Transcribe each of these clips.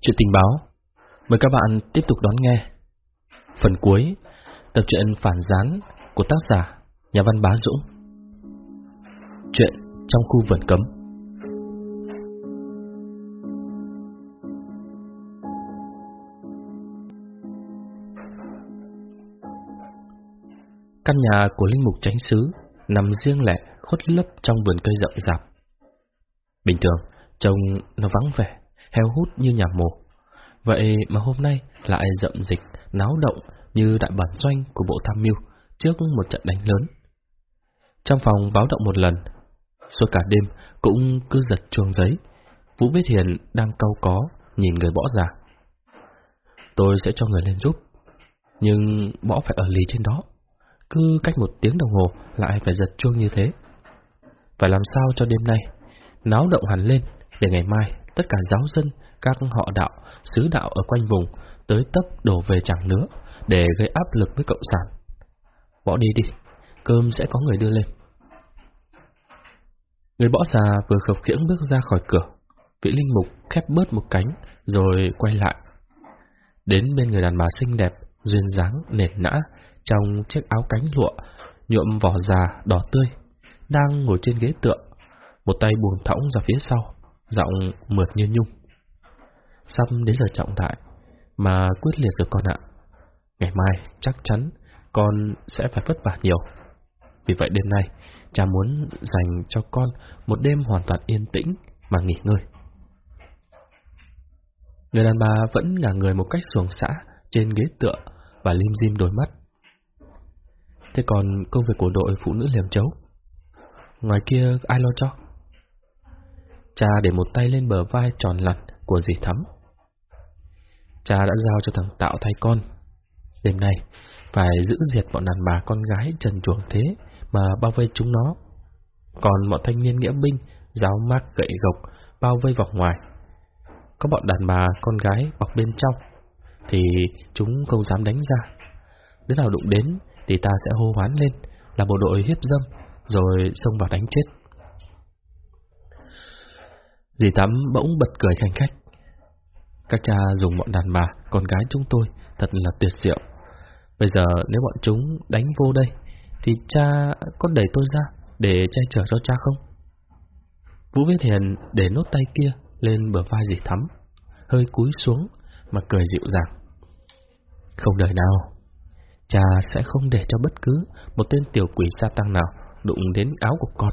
Chuyện tình báo. Mời các bạn tiếp tục đón nghe. Phần cuối, Tập truyện phản gián của tác giả Nhà văn Bá Dũng. Chuyện trong khu vườn cấm. Căn nhà của Linh Mục Tránh Sứ nằm riêng lẻ khuất lấp trong vườn cây rậm rạp. Bình thường, trông nó vắng vẻ, heo hút như nhà mồ. Vậy mà hôm nay lại rậm dịch, náo động như đại bản doanh của bộ tham mưu trước một trận đánh lớn. Trong phòng báo động một lần, suốt cả đêm cũng cứ giật chuông giấy. Vũ Viết Hiền đang cau có, nhìn người bỏ ra. Tôi sẽ cho người lên giúp, nhưng bỏ phải ở lý trên đó. Cứ cách một tiếng đồng hồ lại phải giật chuông như thế. Phải làm sao cho đêm nay náo động hẳn lên để ngày mai tất cả giáo dân, các họ đạo, sứ đạo ở quanh vùng tới tấp đổ về chẳng nữa để gây áp lực với cộng sản. Bỏ đi đi, cơm sẽ có người đưa lên. Người bỏ già vừa khập khiễng bước ra khỏi cửa, vị linh mục khép bớt một cánh rồi quay lại. Đến bên người đàn bà xinh đẹp, duyên dáng, nền nã, trong chiếc áo cánh lụa, nhuộm vỏ già đỏ tươi, đang ngồi trên ghế tựa, một tay buồn thõng ra phía sau, giọng mượt như nhung. Sắp đến giờ trọng đại, mà quyết liệt rồi con ạ. Ngày mai chắc chắn con sẽ phải vất vả nhiều. Vì vậy đêm nay, cha muốn dành cho con một đêm hoàn toàn yên tĩnh mà nghỉ ngơi. Người đàn bà vẫn ngả người một cách xuồng xã trên ghế tựa và lim dim đôi mắt. Thế còn công việc của đội phụ nữ liềm chấu? Ngoài kia ai lo cho? Cha để một tay lên bờ vai tròn lặt của dì Thắm. Cha đã giao cho thằng Tạo thay con. Đêm nay, phải giữ diệt bọn đàn bà con gái trần chuồng thế mà bao vây chúng nó. Còn bọn thanh niên nghĩa binh, giáo mác gậy gộc, bao vây vòng ngoài. Có bọn đàn bà con gái bọc bên trong, thì chúng không dám đánh ra. Đứa nào đụng đến thì ta sẽ hô hoán lên là bộ đội hiếp dâm, rồi xông vào đánh chết. Dì Tắm bỗng bật cười khanh khách. Các cha dùng bọn đàn bà, con gái chúng tôi thật là tuyệt diệu. Bây giờ nếu bọn chúng đánh vô đây, thì cha có đẩy tôi ra để che chở cho cha không? Vũ Viết Hiền để nốt tay kia lên bờ vai dì Thắm, hơi cúi xuống mà cười dịu dàng. Không đời nào, cha sẽ không để cho bất cứ một tên tiểu quỷ sa tăng nào đụng đến áo của con,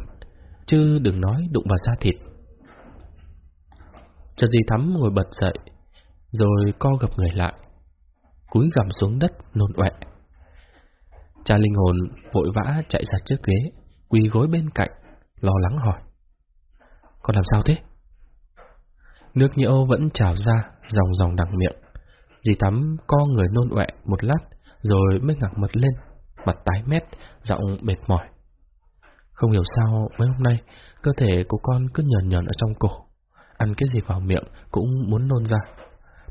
chứ đừng nói đụng vào da thịt. Chợt dì Thắm ngồi bật dậy, rồi co gập người lại, cúi gằm xuống đất nôn ọe. Cha linh hồn vội vã chạy ra trước ghế, quỳ gối bên cạnh, lo lắng hỏi. Con làm sao thế? Nước nhiễu vẫn trào ra, dòng dòng đằng miệng. Dì Thắm co người nôn ọe một lát, rồi mới ngạc mật lên, mặt tái mét, giọng mệt mỏi. Không hiểu sao mấy hôm nay cơ thể của con cứ nhờn nhờn ở trong cổ, ăn cái gì vào miệng cũng muốn nôn ra,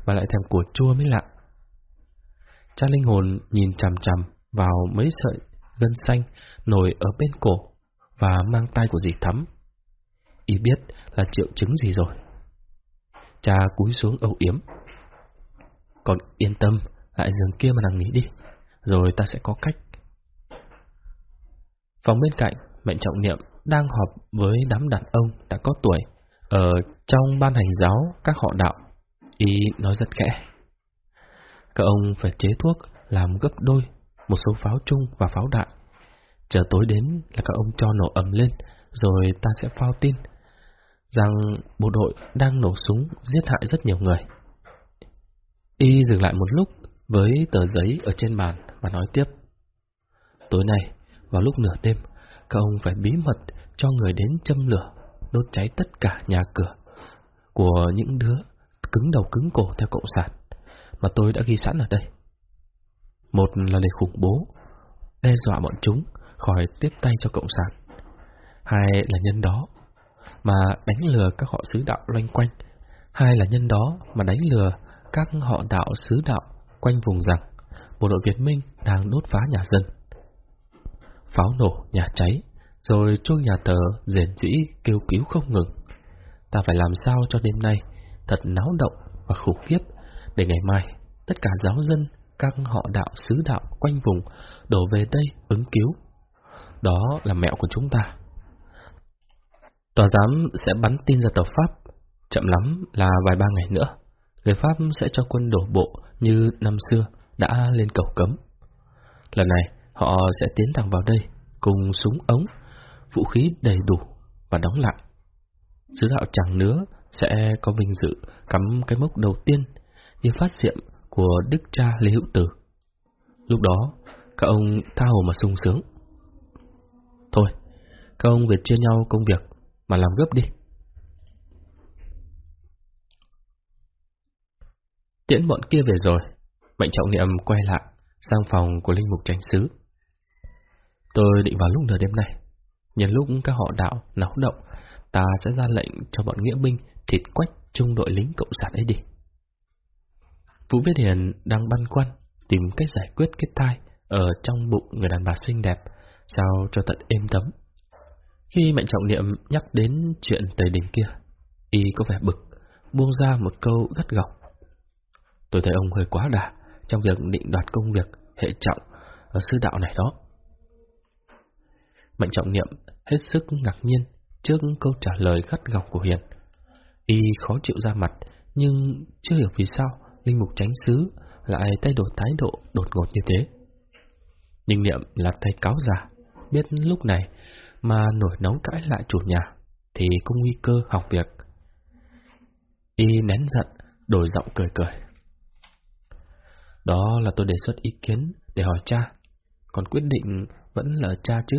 mà lại thèm của chua mới lạ. Cha linh hồn nhìn chằm chằm vào mấy sợi gân xanh nổi ở bên cổ và mang tay của dì thắm. Ý biết là triệu chứng gì rồi. Cha cúi xuống âu yếm. Còn yên tâm, lại giường kia mà nằm nghỉ đi, rồi ta sẽ có cách. Phòng bên cạnh, mệnh trọng niệm đang họp với đám đàn ông đã có tuổi ở trong ban hành giáo các họ đạo. Y nói rất khẽ. Các ông phải chế thuốc làm gấp đôi một số pháo chung và pháo đại. Chờ tối đến là các ông cho nổ ầm lên, rồi ta sẽ phao tin rằng bộ đội đang nổ súng giết hại rất nhiều người. Y dừng lại một lúc với tờ giấy ở trên bàn và nói tiếp. Tối nay, vào lúc nửa đêm, các ông phải bí mật cho người đến châm lửa, đốt cháy tất cả nhà cửa của những đứa cứng đầu cứng cổ theo cộng sản mà tôi đã ghi sẵn ở đây. Một là để khủng bố, đe dọa bọn chúng khỏi tiếp tay cho cộng sản. Hai là nhân đó mà đánh lừa các họ sứ đạo loanh quanh. Hai là nhân đó mà đánh lừa các họ đạo sứ đạo quanh vùng rằng bộ đội Việt Minh đang đốt phá nhà dân. Pháo nổ, nhà cháy rồi chuông nhà thờ rền rĩ kêu cứu không ngừng. Ta phải làm sao cho đêm nay thật náo động và khủng khiếp để ngày mai tất cả giáo dân, các họ đạo, sứ đạo quanh vùng đổ về đây ứng cứu. Đó là mẹo của chúng ta. Tòa giám sẽ bắn tin ra tàu Pháp, chậm lắm là vài ba ngày nữa. Người Pháp sẽ cho quân đổ bộ như năm xưa đã lên cầu cấm. Lần này, họ sẽ tiến thẳng vào đây, cùng súng ống, vũ khí đầy đủ và đóng lại. Sứ đạo chẳng nữa sẽ có vinh dự cắm cái mốc đầu tiên như phát diệm của đức cha Lê Hữu Tử. Lúc đó, các ông tha hồ mà sung sướng. Thôi, các ông việc chia nhau công việc mà làm gấp đi. Tiễn bọn kia về rồi, Mạnh trọng niệm quay lại sang phòng của linh mục tránh sứ. Tôi định vào lúc nửa đêm này, nhân lúc các họ đạo náo động, ta sẽ ra lệnh cho bọn nghĩa binh thịt quách trung đội lính cộng sản ấy đi. Vũ Viết Hiền đang băn khoăn tìm cách giải quyết cái thai ở trong bụng người đàn bà xinh đẹp, sao cho tận êm tấm. Khi Mạnh Trọng Niệm nhắc đến chuyện tề đình kia, y có vẻ bực, buông ra một câu gắt gỏng. Tôi thấy ông hơi quá đà trong việc định đoạt công việc hệ trọng ở sư đạo này đó. Mạnh Trọng Niệm hết sức ngạc nhiên trước câu trả lời gắt gỏng của Hiền. Y khó chịu ra mặt, nhưng chưa hiểu vì sao Linh Mục Tránh Sứ lại thay đổi thái độ đột ngột như thế. Nhưng Niệm là thầy cáo giả, biết lúc này mà nổi nóng cãi lại chủ nhà, thì cũng nguy cơ học việc. Y nén giận, đổi giọng cười cười. Đó là tôi đề xuất ý kiến để hỏi cha, còn quyết định vẫn là cha chứ.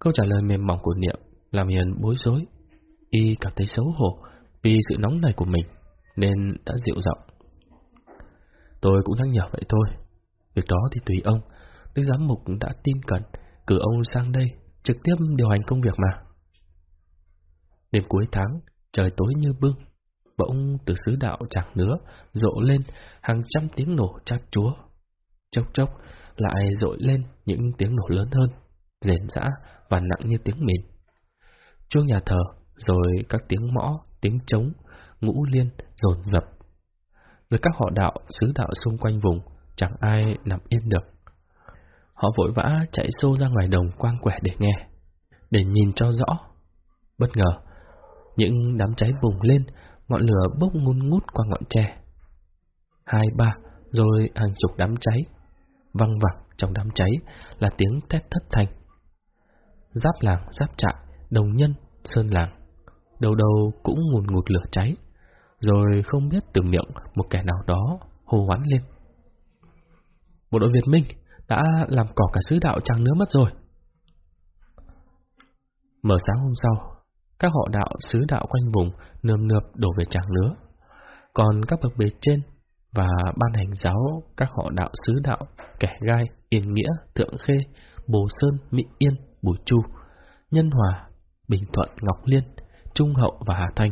Câu trả lời mềm mỏng của Niệm làm Hiền bối rối. Y cảm thấy xấu hổ vì sự nóng này của mình, nên đã dịu giọng. Tôi cũng nhắc nhở vậy thôi. Việc đó thì tùy ông. Đức giám mục đã tin cẩn, cử ông sang đây, trực tiếp điều hành công việc mà. Đêm cuối tháng, trời tối như bưng, bỗng từ xứ đạo chẳng nữa, rộ lên hàng trăm tiếng nổ chát chúa. Chốc chốc lại rội lên những tiếng nổ lớn hơn, rền rã và nặng như tiếng mìn. Chuông nhà thờ, rồi các tiếng mõ, tiếng trống, ngũ liên, dồn dập. Với các họ đạo, xứ đạo xung quanh vùng, chẳng ai nằm yên được. Họ vội vã chạy xô ra ngoài đồng quang quẻ để nghe, để nhìn cho rõ. Bất ngờ, những đám cháy bùng lên, ngọn lửa bốc ngun ngút qua ngọn tre. Hai ba, rồi hàng chục đám cháy. Văng vẳng trong đám cháy là tiếng thét thất thanh. Giáp làng, giáp trại, đồng nhân, sơn làng. Đầu đầu cũng ngùn ngụt lửa cháy, rồi không biết từ miệng một kẻ nào đó hô hoán lên. Bộ đội Việt Minh đã làm cỏ cả sứ đạo trăng nữa mất rồi. Mở sáng hôm sau, các họ đạo sứ đạo quanh vùng nườm nượp đổ về trăng lứa. Còn các bậc bề trên và ban hành giáo các họ đạo sứ đạo, kẻ gai, yên nghĩa, thượng khê, bồ sơn, mỹ yên, bùi chu, nhân hòa, bình thuận, ngọc liên, trung hậu và hà thanh,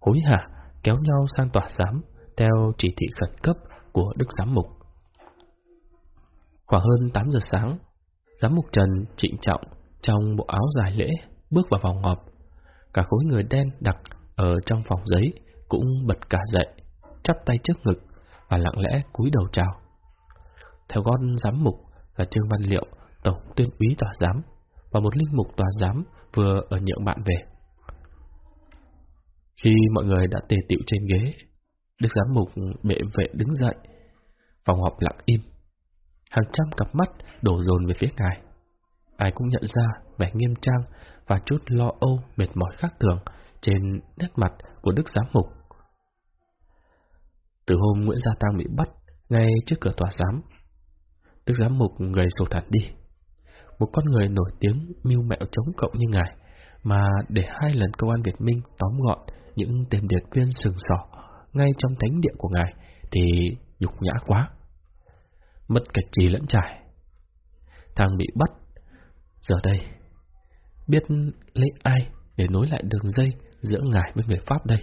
hối hả kéo nhau sang tòa giám theo chỉ thị khẩn cấp của đức giám mục. Khoảng hơn 8 giờ sáng, giám mục Trần trịnh trọng trong bộ áo dài lễ bước vào phòng họp Cả khối người đen đặc ở trong phòng giấy cũng bật cả dậy, chắp tay trước ngực và lặng lẽ cúi đầu chào. Theo gót giám mục là Trương Văn Liệu, tổng tuyên úy tòa giám, và một linh mục tòa giám vừa ở nhượng bạn về. Khi mọi người đã tề tiệu trên ghế, Đức giám mục bệ vệ đứng dậy, phòng họp lặng im. Hàng trăm cặp mắt đổ dồn về phía ngài. Ai cũng nhận ra vẻ nghiêm trang và chút lo âu mệt mỏi khác thường trên nét mặt của Đức Giám Mục. Từ hôm Nguyễn Gia Tăng bị bắt ngay trước cửa tòa giám, Đức Giám Mục gầy sổ thẳng đi. Một con người nổi tiếng mưu mẹo chống cộng như ngài, mà để hai lần công an Việt Minh tóm gọn những tên điệt viên sừng sỏ ngay trong thánh địa của ngài thì nhục nhã quá. Mất cả trì lẫn trải. Thằng bị bắt, giờ đây biết lấy ai để nối lại đường dây giữa ngài với người Pháp đây.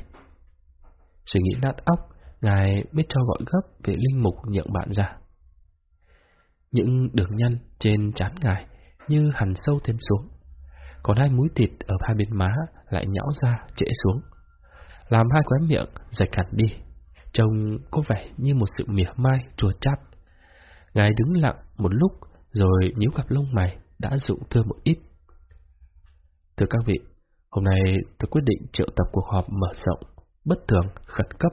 Suy nghĩ nát óc, ngài biết cho gọi gấp về linh mục nhượng bạn ra. Những đường nhăn trên chán ngài như hằn sâu thêm xuống. Còn hai mũi thịt ở hai bên má lại nhão ra trễ xuống. Làm hai khóe miệng rạch hẳn đi. Trông có vẻ như một sự mỉa mai chua chát. Ngài đứng lặng một lúc rồi nhíu cặp lông mày đã dụng thưa một ít. Thưa các vị, hôm nay tôi quyết định triệu tập cuộc họp mở rộng, bất thường, khẩn cấp,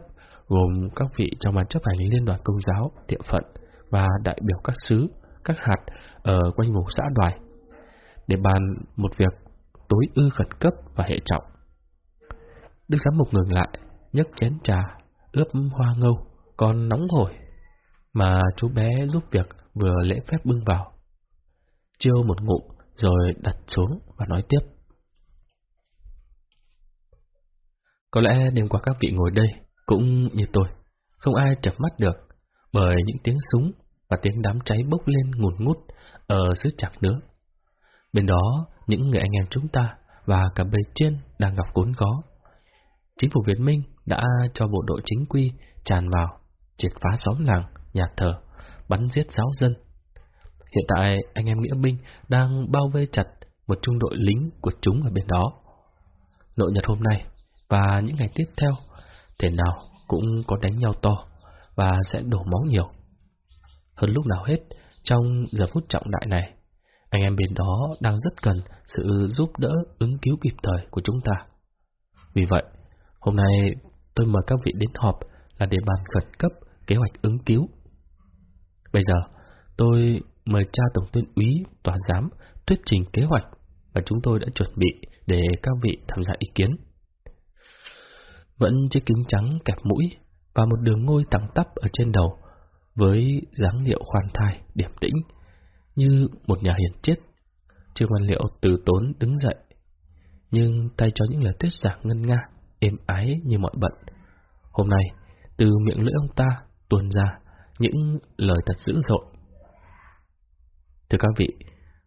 gồm các vị trong ban chấp hành liên đoàn công giáo, địa phận và đại biểu các xứ, các hạt ở quanh vùng xã đoài, để bàn một việc tối ư khẩn cấp và hệ trọng. Đức giám mục ngừng lại, nhấc chén trà, ướp hoa ngâu, còn nóng hổi, mà chú bé giúp việc vừa lễ phép bưng vào. Chiêu một ngụm rồi đặt xuống và nói tiếp. Có lẽ đêm qua các vị ngồi đây cũng như tôi, không ai chập mắt được bởi những tiếng súng và tiếng đám cháy bốc lên ngùn ngút ở xứ chạc nước. Bên đó, những người anh em chúng ta và cả bề trên đang gặp cốn có. Chính phủ Việt Minh đã cho bộ đội chính quy tràn vào, triệt phá xóm làng, nhà thờ, bắn giết giáo dân. Hiện tại anh em nghĩa binh đang bao vây chặt một trung đội lính của chúng ở bên đó. Nội nhật hôm nay và những ngày tiếp theo, thể nào cũng có đánh nhau to và sẽ đổ máu nhiều. Hơn lúc nào hết, trong giờ phút trọng đại này, anh em bên đó đang rất cần sự giúp đỡ ứng cứu kịp thời của chúng ta. Vì vậy, hôm nay tôi mời các vị đến họp là để bàn khẩn cấp kế hoạch ứng cứu. Bây giờ, tôi mời cha tổng tuyên úy tòa giám thuyết trình kế hoạch và chúng tôi đã chuẩn bị để các vị tham gia ý kiến. Vẫn chiếc kính trắng kẹp mũi và một đường ngôi thẳng tắp ở trên đầu với dáng điệu khoan thai, điểm tĩnh, như một nhà hiền chết. Trương Văn Liệu từ tốn đứng dậy, nhưng tay cho những lời thuyết giảng ngân nga, êm ái như mọi bận. Hôm nay, từ miệng lưỡi ông ta tuôn ra những lời thật dữ dội. Thưa các vị,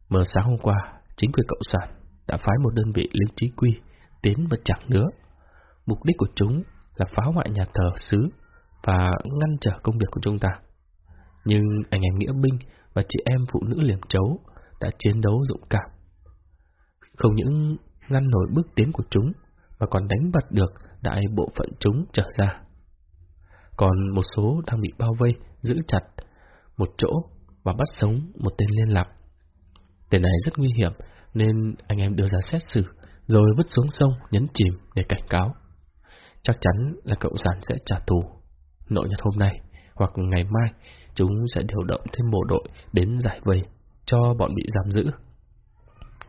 mờ sáng hôm qua, chính quyền Cộng sản đã phái một đơn vị lính trí quy tiến vào chẳng nữa. Mục đích của chúng là phá hoại nhà thờ xứ và ngăn trở công việc của chúng ta. Nhưng anh em nghĩa binh và chị em phụ nữ liềm chấu đã chiến đấu dũng cảm. Không những ngăn nổi bước tiến của chúng, mà còn đánh bật được đại bộ phận chúng trở ra. Còn một số đang bị bao vây, giữ chặt một chỗ và bắt sống một tên liên lạc. Tên này rất nguy hiểm nên anh em đưa ra xét xử rồi vứt xuống sông nhấn chìm để cảnh cáo. Chắc chắn là cậu sản sẽ trả thù. Nội nhật hôm nay hoặc ngày mai chúng sẽ điều động thêm bộ đội đến giải vây cho bọn bị giam giữ.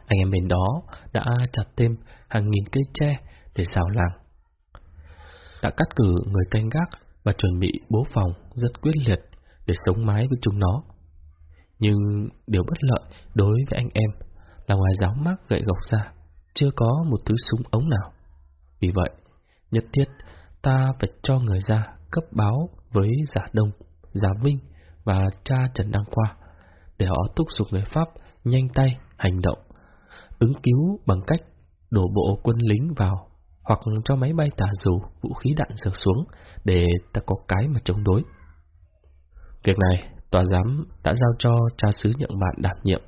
Anh em bên đó đã chặt thêm hàng nghìn cây tre để xào làng. Đã cắt cử người canh gác và chuẩn bị bố phòng rất quyết liệt để sống mái với chúng nó. Nhưng điều bất lợi đối với anh em là ngoài giáo mác gậy gộc ra, chưa có một thứ súng ống nào. Vì vậy, nhất thiết ta phải cho người ra cấp báo với giả đông, giả vinh và cha Trần Đăng Khoa để họ thúc giục người Pháp nhanh tay hành động, ứng cứu bằng cách đổ bộ quân lính vào hoặc cho máy bay tả dù vũ khí đạn dược xuống để ta có cái mà chống đối. Việc này, tòa giám đã giao cho cha sứ nhận bạn đảm nhiệm.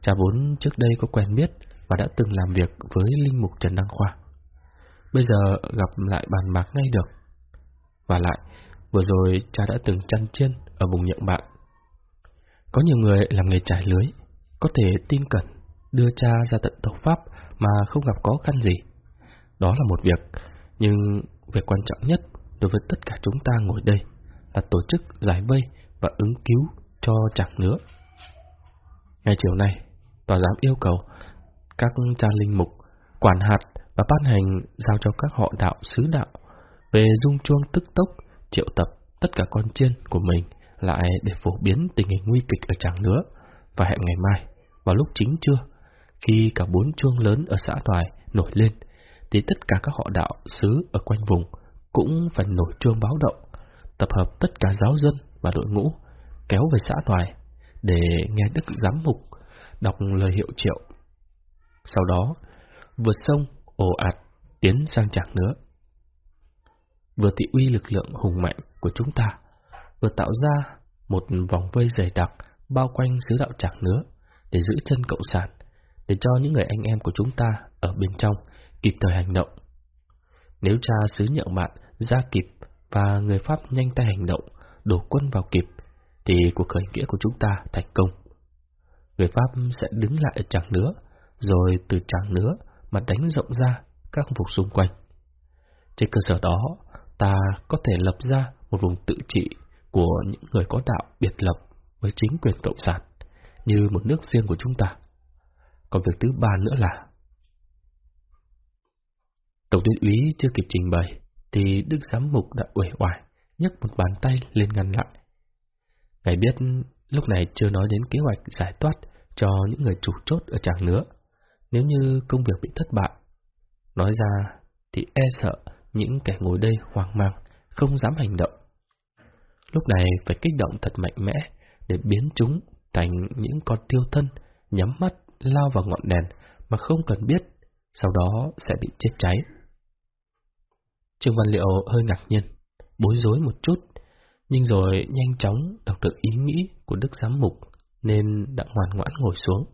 Cha vốn trước đây có quen biết và đã từng làm việc với linh mục Trần Đăng Khoa. Bây giờ gặp lại bàn bạc ngay được. Và lại, vừa rồi cha đã từng chăn chiên ở vùng nhận bạn. Có nhiều người làm nghề trải lưới, có thể tin cẩn, đưa cha ra tận tộc Pháp mà không gặp khó khăn gì. Đó là một việc, nhưng việc quan trọng nhất đối với tất cả chúng ta ngồi đây là tổ chức giải vây và ứng cứu cho chẳng nữa. Ngày chiều nay, tòa giám yêu cầu các cha linh mục, quản hạt và ban hành giao cho các họ đạo sứ đạo về dung chuông tức tốc triệu tập tất cả con chiên của mình lại để phổ biến tình hình nguy kịch ở Tràng nữa và hẹn ngày mai, vào lúc chính trưa, khi cả bốn chuông lớn ở xã Toài nổi lên, thì tất cả các họ đạo xứ ở quanh vùng cũng phải nổi chuông báo động, tập hợp tất cả giáo dân và đội ngũ, kéo về xã Toài để nghe Đức Giám Mục đọc lời hiệu triệu. Sau đó, vượt sông, ồ ạt, tiến sang Tràng nữa. Vừa thị uy lực lượng hùng mạnh của chúng ta, vừa tạo ra một vòng vây dày đặc bao quanh xứ đạo Tràng nữa, để giữ chân cộng sản, để cho những người anh em của chúng ta ở bên trong kịp thời hành động. Nếu cha xứ nhậu bạn ra kịp và người Pháp nhanh tay hành động, đổ quân vào kịp, thì cuộc khởi nghĩa của chúng ta thành công. Người Pháp sẽ đứng lại ở tràng nữa, rồi từ tràng nữa mà đánh rộng ra các khu vực xung quanh. Trên cơ sở đó, ta có thể lập ra một vùng tự trị của những người có đạo biệt lập với chính quyền cộng sản, như một nước riêng của chúng ta. Còn việc thứ ba nữa là Tổng tuyên úy chưa kịp trình bày, thì Đức Giám Mục đã uể oải, nhấc một bàn tay lên ngăn lại. Ngài biết lúc này chưa nói đến kế hoạch giải thoát cho những người chủ chốt ở tràng nữa. Nếu như công việc bị thất bại, nói ra thì e sợ những kẻ ngồi đây hoang mang, không dám hành động. Lúc này phải kích động thật mạnh mẽ để biến chúng thành những con tiêu thân, nhắm mắt lao vào ngọn đèn mà không cần biết, sau đó sẽ bị chết cháy. Trương Văn Liệu hơi ngạc nhiên, bối rối một chút, nhưng rồi nhanh chóng đọc được ý nghĩ của Đức Giám Mục nên đã ngoan ngoãn ngồi xuống.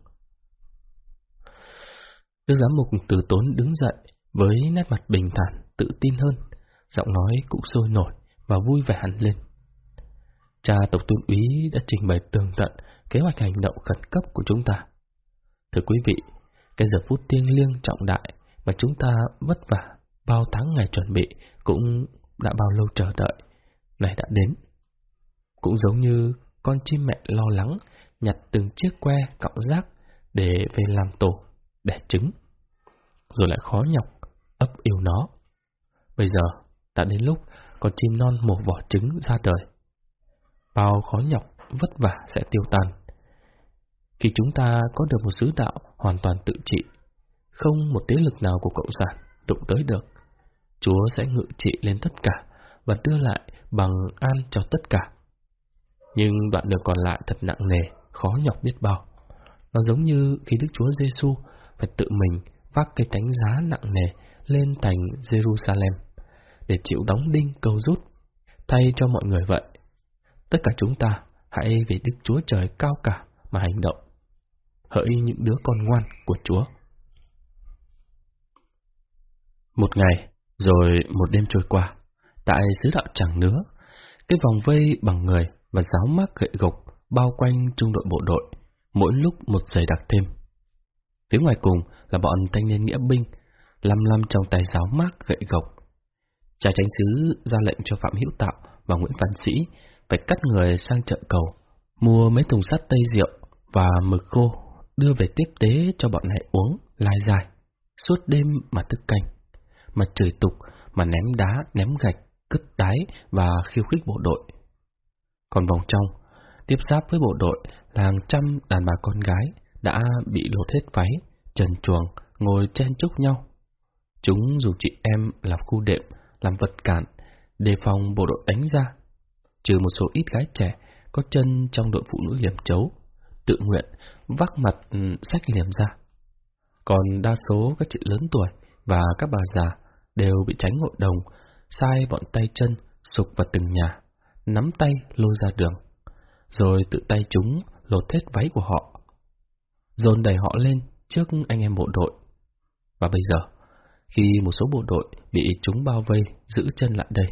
Đức Giám Mục từ tốn đứng dậy với nét mặt bình thản, tự tin hơn, giọng nói cũng sôi nổi và vui vẻ hẳn lên. Cha Tổng Tôn úy đã trình bày tường tận kế hoạch hành động khẩn cấp của chúng ta. Thưa quý vị, cái giờ phút thiêng liêng trọng đại mà chúng ta vất vả bao tháng ngày chuẩn bị cũng đã bao lâu chờ đợi, này đã đến. Cũng giống như con chim mẹ lo lắng nhặt từng chiếc que cọng rác để về làm tổ, đẻ trứng, rồi lại khó nhọc ấp yêu nó. Bây giờ đã đến lúc con chim non mổ vỏ trứng ra đời. Bao khó nhọc, vất vả sẽ tiêu tan. Khi chúng ta có được một sứ đạo hoàn toàn tự trị, không một thế lực nào của Cộng sản đụng tới được, Chúa sẽ ngự trị lên tất cả và đưa lại bằng an cho tất cả. Nhưng đoạn đường còn lại thật nặng nề, khó nhọc biết bao. Nó giống như khi Đức Chúa Giêsu phải tự mình vác cái tánh giá nặng nề lên thành Jerusalem để chịu đóng đinh câu rút, thay cho mọi người vậy. Tất cả chúng ta hãy vì Đức Chúa Trời cao cả mà hành động. Hỡi những đứa con ngoan của Chúa. Một ngày, rồi một đêm trôi qua, tại xứ đạo chẳng nữa, cái vòng vây bằng người và giáo mác gậy gộc bao quanh trung đội bộ đội, mỗi lúc một giày đặc thêm. Phía ngoài cùng là bọn thanh niên nghĩa binh, lăm lăm trong tay giáo mác gậy gộc. Cha tránh sứ ra lệnh cho Phạm Hữu Tạo và Nguyễn Văn Sĩ phải cắt người sang chợ cầu, mua mấy thùng sắt tây rượu và mực khô đưa về tiếp tế cho bọn này uống, lai dài, suốt đêm mà thức canh mà chửi tục, mà ném đá, ném gạch, cất tái và khiêu khích bộ đội. Còn vòng trong, tiếp giáp với bộ đội là hàng trăm đàn bà con gái đã bị lột hết váy, trần chuồng, ngồi chen chúc nhau. Chúng dù chị em làm khu đệm, làm vật cản, đề phòng bộ đội đánh ra. Trừ một số ít gái trẻ có chân trong đội phụ nữ liềm chấu, tự nguyện vác mặt ừ, sách liềm ra. Còn đa số các chị lớn tuổi và các bà già đều bị tránh hội đồng, sai bọn tay chân sục vào từng nhà, nắm tay lôi ra đường, rồi tự tay chúng lột hết váy của họ, dồn đẩy họ lên trước anh em bộ đội. Và bây giờ, khi một số bộ đội bị chúng bao vây giữ chân lại đây,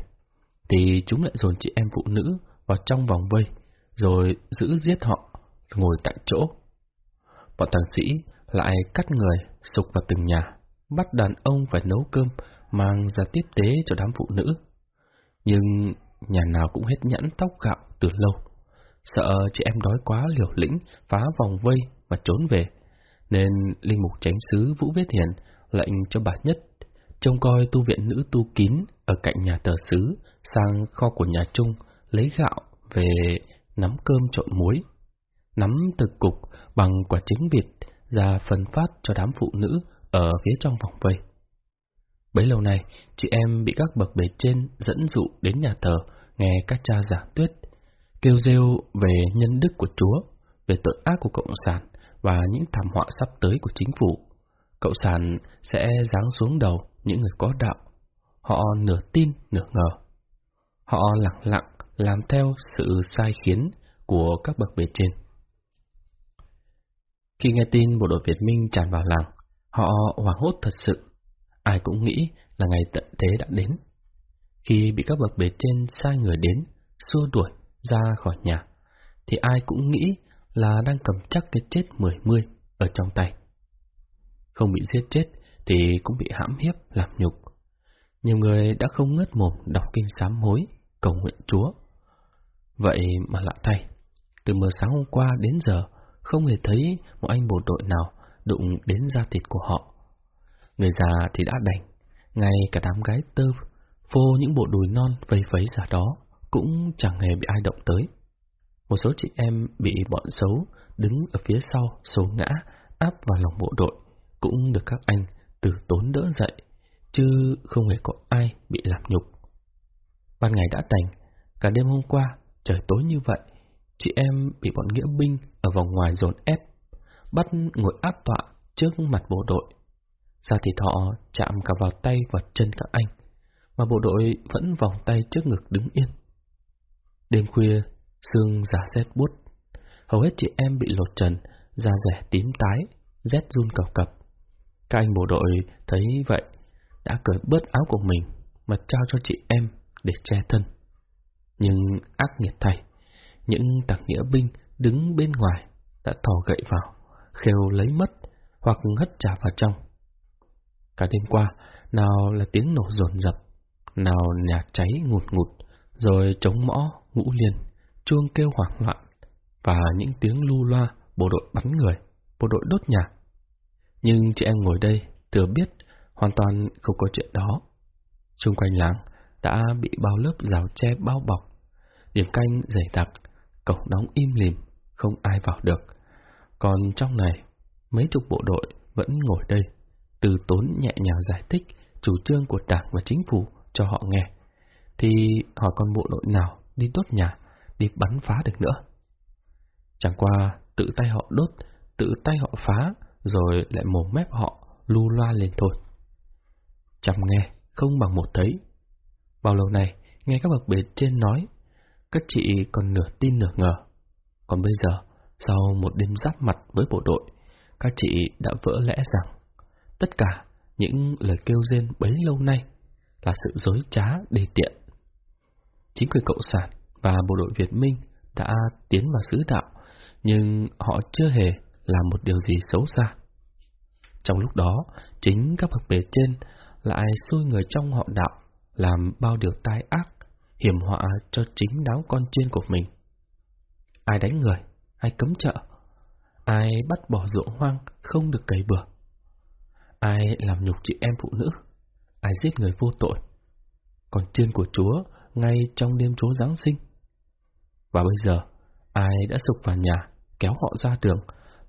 thì chúng lại dồn chị em phụ nữ vào trong vòng vây, rồi giữ giết họ, ngồi tại chỗ. Bọn thằng sĩ lại cắt người, sục vào từng nhà, bắt đàn ông phải nấu cơm mang ra tiếp tế cho đám phụ nữ. Nhưng nhà nào cũng hết nhẫn tóc gạo từ lâu. Sợ chị em đói quá liều lĩnh, phá vòng vây và trốn về, nên Linh Mục tránh Sứ Vũ Viết Hiền lệnh cho bà Nhất trông coi tu viện nữ tu kín ở cạnh nhà tờ sứ sang kho của nhà Trung lấy gạo về nắm cơm trộn muối, nắm từ cục bằng quả trứng vịt ra phân phát cho đám phụ nữ ở phía trong vòng vây. Bấy lâu nay, chị em bị các bậc bề trên dẫn dụ đến nhà thờ nghe các cha giảng tuyết, kêu rêu về nhân đức của Chúa, về tội ác của Cộng sản và những thảm họa sắp tới của chính phủ. Cộng sản sẽ giáng xuống đầu những người có đạo. Họ nửa tin, nửa ngờ. Họ lặng lặng làm theo sự sai khiến của các bậc bề trên. Khi nghe tin bộ đội Việt Minh tràn vào làng, họ hoảng hốt thật sự. Ai cũng nghĩ là ngày tận thế đã đến. Khi bị các bậc bề trên sai người đến, xua đuổi ra khỏi nhà, thì ai cũng nghĩ là đang cầm chắc cái chết mười mươi ở trong tay. Không bị giết chết thì cũng bị hãm hiếp làm nhục. Nhiều người đã không ngớt mồm đọc kinh sám hối, cầu nguyện Chúa. Vậy mà lạ thay, từ mờ sáng hôm qua đến giờ, không hề thấy một anh bộ đội nào đụng đến da thịt của họ. Người già thì đã đành, ngay cả đám gái tơ, phô những bộ đùi non vây vấy giả đó, cũng chẳng hề bị ai động tới. Một số chị em bị bọn xấu đứng ở phía sau số ngã áp vào lòng bộ đội, cũng được các anh từ tốn đỡ dậy, chứ không hề có ai bị làm nhục. Ban ngày đã tành, cả đêm hôm qua, trời tối như vậy, chị em bị bọn nghĩa binh ở vòng ngoài dồn ép, bắt ngồi áp tọa trước mặt bộ đội. Ra thì thọ chạm cả vào tay và chân các anh, mà bộ đội vẫn vòng tay trước ngực đứng yên. Đêm khuya, sương giả rét bút, hầu hết chị em bị lột trần, da rẻ tím tái, rét run cầu cập. Các anh bộ đội thấy vậy, đã cởi bớt áo của mình mà trao cho chị em để che thân. Nhưng ác nghiệt thay, những tặc nghĩa binh đứng bên ngoài đã thò gậy vào, khêu lấy mất hoặc hất trả vào trong. Cả đêm qua, nào là tiếng nổ rồn rập, nào nhà cháy ngụt ngụt, rồi trống mõ, ngũ liên, chuông kêu hoảng loạn, và những tiếng lu loa bộ đội bắn người, bộ đội đốt nhà. Nhưng chị em ngồi đây thừa biết hoàn toàn không có chuyện đó. Xung quanh làng đã bị bao lớp rào tre bao bọc, điểm canh dày đặc, cổng đóng im lìm, không ai vào được. Còn trong này, mấy chục bộ đội vẫn ngồi đây, từ tốn nhẹ nhàng giải thích chủ trương của đảng và chính phủ cho họ nghe, thì họ còn bộ đội nào đi đốt nhà, đi bắn phá được nữa. Chẳng qua tự tay họ đốt, tự tay họ phá, rồi lại mồm mép họ lu loa lên thôi. Chăm nghe, không bằng một thấy. Bao lâu này, nghe các bậc bề trên nói, các chị còn nửa tin nửa ngờ. Còn bây giờ, sau một đêm giáp mặt với bộ đội, các chị đã vỡ lẽ rằng tất cả những lời kêu rên bấy lâu nay là sự dối trá đề tiện. Chính quyền Cộng sản và bộ đội Việt Minh đã tiến vào xứ đạo, nhưng họ chưa hề làm một điều gì xấu xa. Trong lúc đó, chính các bậc bề trên lại xui người trong họ đạo làm bao điều tai ác, hiểm họa cho chính đáo con trên của mình. Ai đánh người, ai cấm chợ, ai bắt bỏ ruộng hoang không được cày bừa, ai làm nhục chị em phụ nữ, ai giết người vô tội. Còn trên của Chúa ngay trong đêm Chúa Giáng sinh. Và bây giờ, ai đã sụp vào nhà, kéo họ ra đường,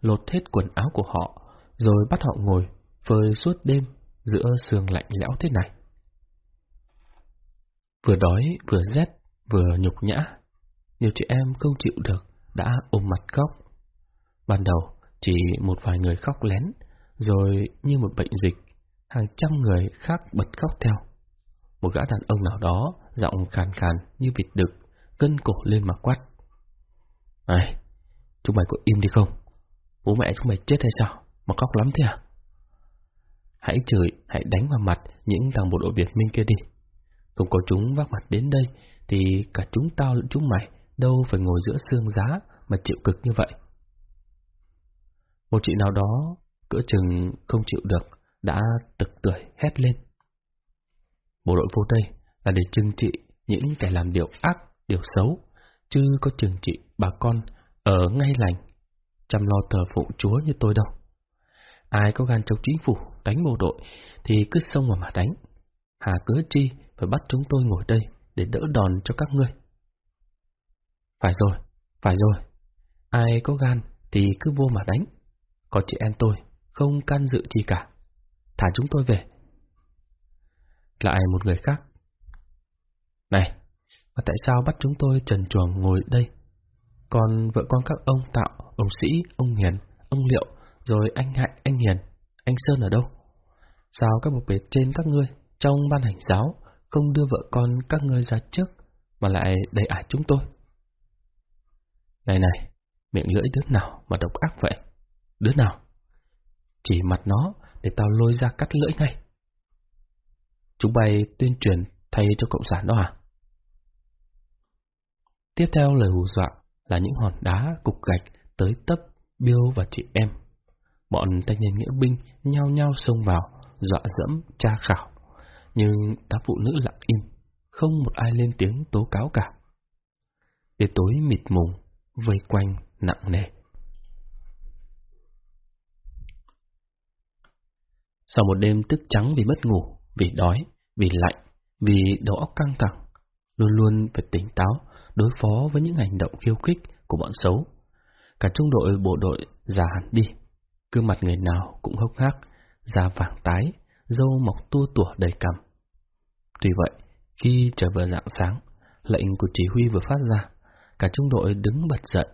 lột hết quần áo của họ, rồi bắt họ ngồi, phơi suốt đêm giữa sương lạnh lẽo thế này. Vừa đói, vừa rét, vừa nhục nhã, nhiều chị em không chịu được, đã ôm mặt khóc. Ban đầu, chỉ một vài người khóc lén, rồi như một bệnh dịch, hàng trăm người khác bật khóc theo. Một gã đàn ông nào đó, giọng khàn khàn như vịt đực, cân cổ lên mà quát. Này, chúng mày có im đi không? Bố mẹ chúng mày chết hay sao? Mà khóc lắm thế à? Hãy chửi, hãy đánh vào mặt những thằng bộ đội Việt Minh kia đi. Không có chúng vác mặt đến đây, thì cả chúng tao lẫn chúng mày đâu phải ngồi giữa xương giá mà chịu cực như vậy. Một chị nào đó, cỡ chừng không chịu được, đã tực tuổi hét lên. Bộ đội vô đây là để trừng trị những kẻ làm điều ác, điều xấu, chứ có trừng trị bà con ở ngay lành, chăm lo thờ phụng Chúa như tôi đâu. Ai có gan chống chính phủ, đánh bộ đội, thì cứ xông vào mà đánh. Hà cớ chi phải bắt chúng tôi ngồi đây để đỡ đòn cho các ngươi. Phải rồi, phải rồi. Ai có gan thì cứ vô mà đánh. Còn chị em tôi không can dự gì cả. Thả chúng tôi về. Lại một người khác. Này, mà tại sao bắt chúng tôi trần truồng ngồi đây? Còn vợ con các ông Tạo, ông Sĩ, ông Hiền, ông Liệu, rồi anh Hạnh, anh Hiền, anh Sơn ở đâu? Sao các bậc bề trên các ngươi trong ban hành giáo không đưa vợ con các ngươi ra trước mà lại đẩy ải chúng tôi? Này này, miệng lưỡi đứa nào mà độc ác vậy? Đứa nào? Chỉ mặt nó để tao lôi ra cắt lưỡi ngay. Chúng bay tuyên truyền thay cho cộng sản đó à? Tiếp theo lời hù dọa là những hòn đá cục gạch tới tấp Biêu và chị em. Bọn thanh niên nghĩa binh nhao nhao xông vào, dọa dẫm, tra khảo. Nhưng đám phụ nữ lặng im, không một ai lên tiếng tố cáo cả. Đêm tối mịt mùng, vây quanh, nặng nề. Sau một đêm tức trắng vì mất ngủ, vì đói, vì lạnh, vì đầu óc căng thẳng, luôn luôn phải tỉnh táo đối phó với những hành động khiêu khích của bọn xấu. Cả trung đội bộ đội già hẳn đi, cứ mặt người nào cũng hốc hác, da vàng tái, dâu mọc tua tủa đầy cằm. Tuy vậy, khi trời vừa dạng sáng, lệnh của chỉ huy vừa phát ra, cả trung đội đứng bật dậy,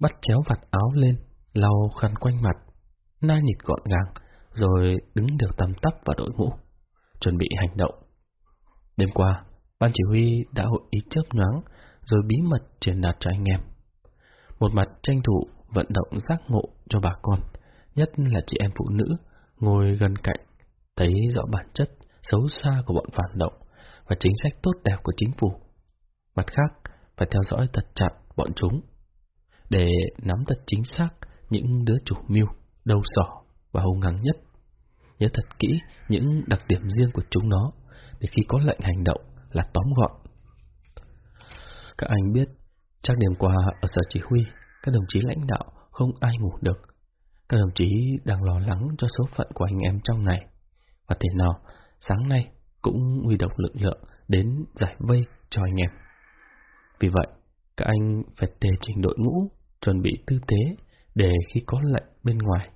bắt chéo vạt áo lên, lau khăn quanh mặt, na nhịt gọn gàng, rồi đứng đều tầm tắp vào đội ngũ, chuẩn bị hành động. Đêm qua, ban chỉ huy đã hội ý chớp nhoáng, rồi bí mật truyền đạt cho anh em. Một mặt tranh thủ vận động giác ngộ cho bà con, nhất là chị em phụ nữ ngồi gần cạnh, thấy rõ bản chất xấu xa của bọn phản động và chính sách tốt đẹp của chính phủ. Mặt khác, phải theo dõi thật chặt bọn chúng, để nắm thật chính xác những đứa chủ mưu, đầu sỏ và hung hăng nhất. Nhớ thật kỹ những đặc điểm riêng của chúng nó, để khi có lệnh hành động là tóm gọn. Các anh biết, chắc đêm qua ở sở chỉ huy, các đồng chí lãnh đạo không ai ngủ được. Các đồng chí đang lo lắng cho số phận của anh em trong này. Và thể nào, sáng nay cũng huy động lực lượng đến giải vây cho anh em. Vì vậy, các anh phải tề trình đội ngũ, chuẩn bị tư thế để khi có lệnh bên ngoài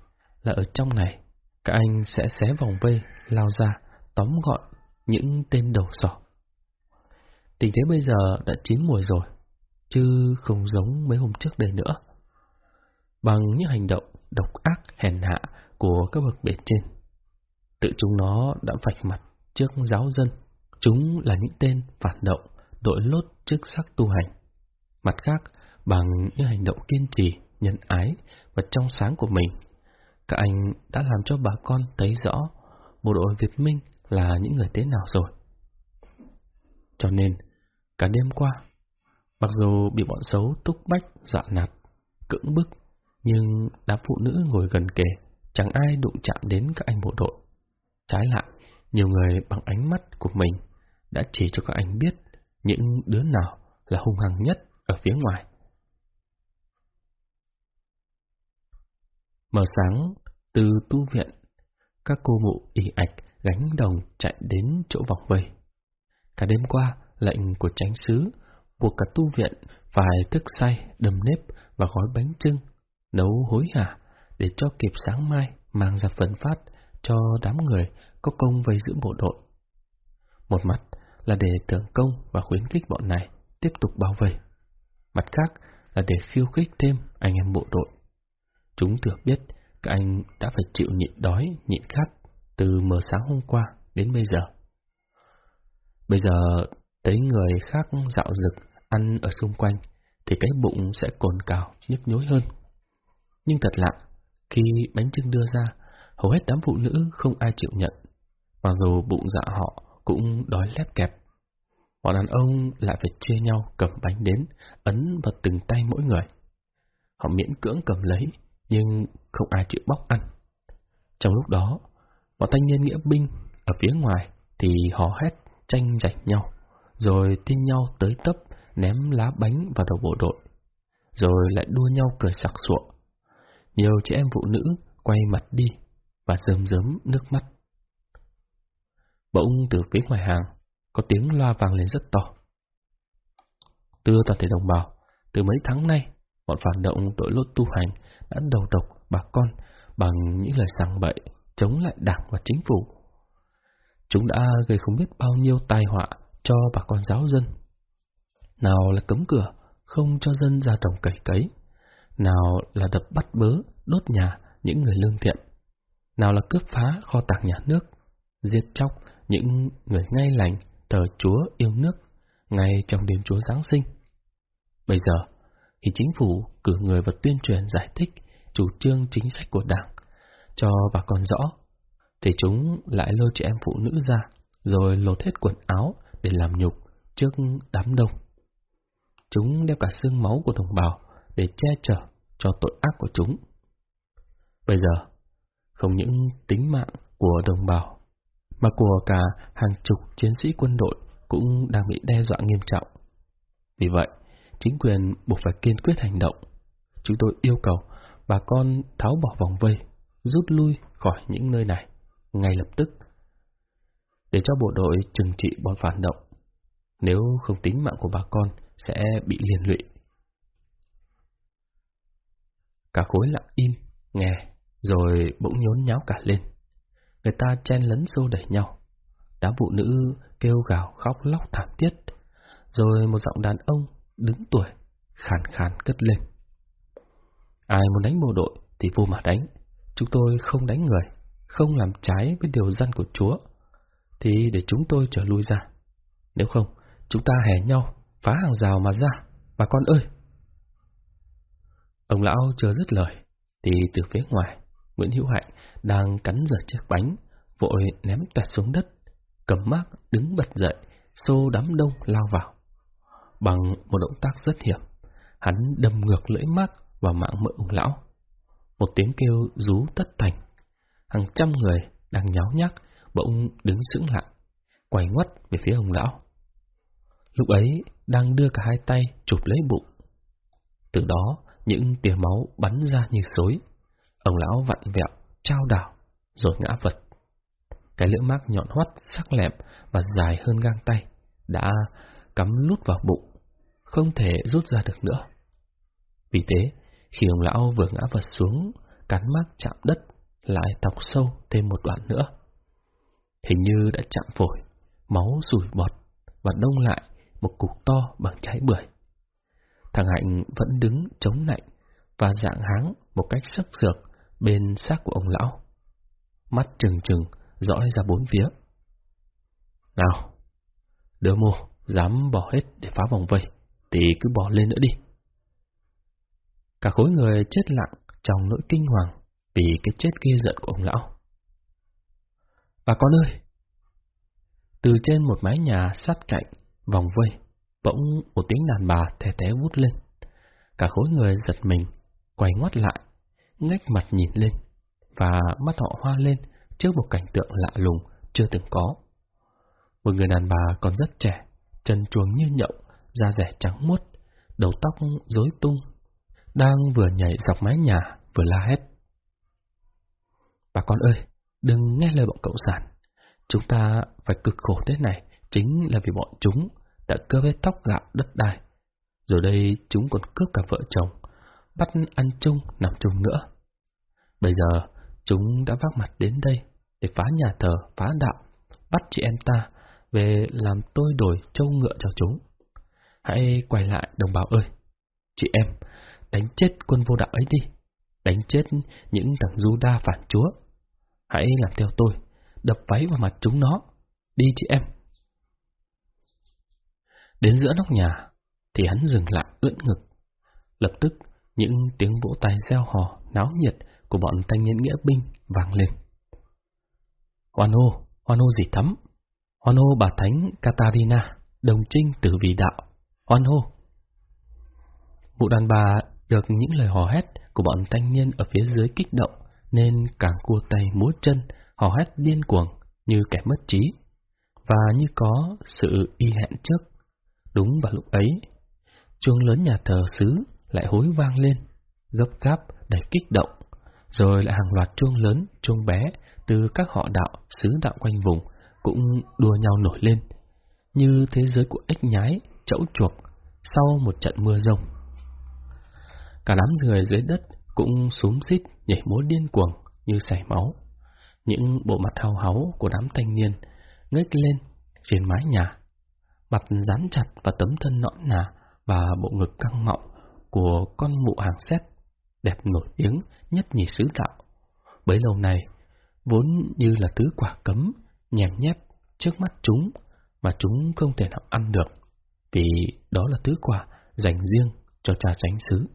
là ở trong này, các anh sẽ xé vòng vây, lao ra, tóm gọn những tên đầu sỏ. Tình thế bây giờ đã chín mùi rồi, chứ không giống mấy hôm trước đây nữa. Bằng những hành động độc ác hèn hạ của các bậc bề trên, tự chúng nó đã vạch mặt trước giáo dân. Chúng là những tên phản động, đội lốt trước sắc tu hành. Mặt khác, bằng những hành động kiên trì, nhân ái và trong sáng của mình, các anh đã làm cho bà con thấy rõ bộ đội Việt Minh là những người thế nào rồi. Cho nên, cả đêm qua, mặc dù bị bọn xấu túc bách, dọa nạt, cưỡng bức, nhưng đám phụ nữ ngồi gần kề, chẳng ai đụng chạm đến các anh bộ đội. Trái lại, nhiều người bằng ánh mắt của mình đã chỉ cho các anh biết những đứa nào là hung hăng nhất ở phía ngoài. Mở sáng, từ tu viện, các cô mụ ỉ ạch gánh đồng chạy đến chỗ vòng vây. Cả đêm qua, lệnh của tránh sứ buộc cả tu viện phải thức say, đầm nếp và gói bánh trưng, nấu hối hả để cho kịp sáng mai mang ra phần phát cho đám người có công vây giữ bộ đội. Một mặt là để thưởng công và khuyến khích bọn này tiếp tục bảo vệ. Mặt khác là để khiêu khích thêm anh em bộ đội. Chúng thừa biết các anh đã phải chịu nhịn đói, nhịn khát từ mờ sáng hôm qua đến bây giờ. Bây giờ thấy người khác dạo dực ăn ở xung quanh thì cái bụng sẽ cồn cào, nhức nhối hơn. Nhưng thật lạ, khi bánh trưng đưa ra, hầu hết đám phụ nữ không ai chịu nhận, mặc dù bụng dạ họ cũng đói lép kẹp. Bọn đàn ông lại phải chia nhau cầm bánh đến, ấn vào từng tay mỗi người. Họ miễn cưỡng cầm lấy, nhưng không ai chịu bóc ăn. Trong lúc đó, bọn thanh niên nghĩa binh ở phía ngoài thì họ hét tranh giành nhau, rồi tin nhau tới tấp ném lá bánh vào đầu bộ đội, rồi lại đua nhau cười sặc sụa. Nhiều chị em phụ nữ quay mặt đi và rơm rớm nước mắt. Bỗng từ phía ngoài hàng, có tiếng loa vang lên rất to. Tưa toàn thể đồng bào, từ mấy tháng nay, bọn phản động đội lốt tu hành đã đầu độc bà con bằng những lời sảng bậy chống lại đảng và chính phủ. Chúng đã gây không biết bao nhiêu tai họa cho bà con giáo dân. Nào là cấm cửa, không cho dân ra trồng cày cấy. Nào là đập bắt bớ, đốt nhà những người lương thiện. Nào là cướp phá kho tàng nhà nước, giết chóc những người ngay lành, thờ Chúa yêu nước, ngay trong đêm Chúa Giáng sinh. Bây giờ, khi chính phủ cử người và tuyên truyền giải thích chủ trương chính sách của đảng, cho bà con rõ, thì chúng lại lôi chị em phụ nữ ra, rồi lột hết quần áo để làm nhục trước đám đông. Chúng đeo cả xương máu của đồng bào để che chở cho tội ác của chúng. Bây giờ, không những tính mạng của đồng bào, mà của cả hàng chục chiến sĩ quân đội cũng đang bị đe dọa nghiêm trọng. Vì vậy, chính quyền buộc phải kiên quyết hành động. Chúng tôi yêu cầu bà con tháo bỏ vòng vây, rút lui khỏi những nơi này ngay lập tức, để cho bộ đội trừng trị bọn phản động. Nếu không tính mạng của bà con sẽ bị liên lụy. Cả khối lặng im, nghe, rồi bỗng nhốn nháo cả lên. Người ta chen lấn xô đẩy nhau. Đám phụ nữ kêu gào khóc lóc thảm thiết, rồi một giọng đàn ông đứng tuổi, khàn khàn cất lên. Ai muốn đánh bộ đội thì vô mà đánh, chúng tôi không đánh người, không làm trái với điều dân của Chúa, thì để chúng tôi trở lui ra. Nếu không, chúng ta hè nhau, phá hàng rào mà ra, bà con ơi! Ông lão chưa dứt lời, thì từ phía ngoài, Nguyễn Hữu Hạnh đang cắn giật chiếc bánh, vội ném toẹt xuống đất, cầm mác đứng bật dậy, xô đám đông lao vào. Bằng một động tác rất hiểm, hắn đâm ngược lưỡi mác vào mạng mỡ ông lão. Một tiếng kêu rú tất thành. Hàng trăm người đang nháo nhác, bỗng đứng sững lại, quay ngoắt về phía ông lão. Lúc ấy, đang đưa cả hai tay chụp lấy bụng. Từ đó, những tia máu bắn ra như xối. Ông lão vặn vẹo, trao đảo, rồi ngã vật. Cái lưỡi mác nhọn hoắt, sắc lẹm và dài hơn gang tay, đã cắm lút vào bụng, không thể rút ra được nữa. Vì thế, khi ông lão vừa ngã vật xuống, cắn mác chạm đất, lại tọc sâu thêm một đoạn nữa. Hình như đã chạm phổi, máu rủi bọt và đông lại một cục to bằng trái bưởi. Thằng Hạnh vẫn đứng chống nạnh và dạng háng một cách sắc sược bên xác của ông lão. Mắt trừng trừng dõi ra bốn phía. Nào, đứa mô dám bỏ hết để phá vòng vây, thì cứ bỏ lên nữa đi. Cả khối người chết lặng trong nỗi kinh hoàng vì cái chết ghê giận của ông lão. Bà con ơi! Từ trên một mái nhà sát cạnh, vòng vây, bỗng một tiếng đàn bà thè té vút lên. Cả khối người giật mình, quay ngoắt lại, ngách mặt nhìn lên, và mắt họ hoa lên trước một cảnh tượng lạ lùng chưa từng có. Một người đàn bà còn rất trẻ, chân chuồng như nhậu, da rẻ trắng muốt, đầu tóc rối tung, đang vừa nhảy dọc mái nhà vừa la hét. Bà con ơi, đừng nghe lời bọn cộng sản. Chúng ta phải cực khổ thế này chính là vì bọn chúng đã cướp hết tóc gạo đất đai. Rồi đây chúng còn cướp cả vợ chồng, bắt ăn chung nằm chung nữa. Bây giờ chúng đã vác mặt đến đây để phá nhà thờ, phá đạo, bắt chị em ta về làm tôi đổi trâu ngựa cho chúng. Hãy quay lại đồng bào ơi! Chị em, đánh chết quân vô đạo ấy đi! Đánh chết những thằng du đa phản chúa! Hãy làm theo tôi, đập váy vào mặt chúng nó. Đi chị em! Đến giữa nóc nhà, thì hắn dừng lại ưỡn ngực. Lập tức, những tiếng vỗ tay reo hò, náo nhiệt của bọn thanh niên nghĩa binh vang lên. Hoan hô, hoan hô gì thắm? Hoan hô bà thánh Katarina, đồng trinh tử vì đạo. Hoan hô! Vụ đàn bà được những lời hò hét của bọn thanh niên ở phía dưới kích động, nên càng cua tay múa chân, hò hét điên cuồng như kẻ mất trí, và như có sự y hẹn trước. Đúng vào lúc ấy, chuông lớn nhà thờ xứ lại hối vang lên, gấp gáp đầy kích động, rồi lại hàng loạt chuông lớn, chuông bé từ các họ đạo, xứ đạo quanh vùng cũng đua nhau nổi lên, như thế giới của ếch nhái, chẫu chuộc sau một trận mưa rông. Cả đám người dưới đất cũng súng xít nhảy múa điên cuồng như chảy máu. Những bộ mặt hao háu của đám thanh niên ngếch lên trên mái nhà, mặt dán chặt vào tấm thân nõn nà và bộ ngực căng mọng của con mụ hàng xét đẹp nổi tiếng nhất nhì xứ đạo. Bấy lâu này, vốn như là thứ quả cấm, nhèm nhép trước mắt chúng, mà chúng không thể nào ăn được, vì đó là thứ quả dành riêng cho cha tránh xứ.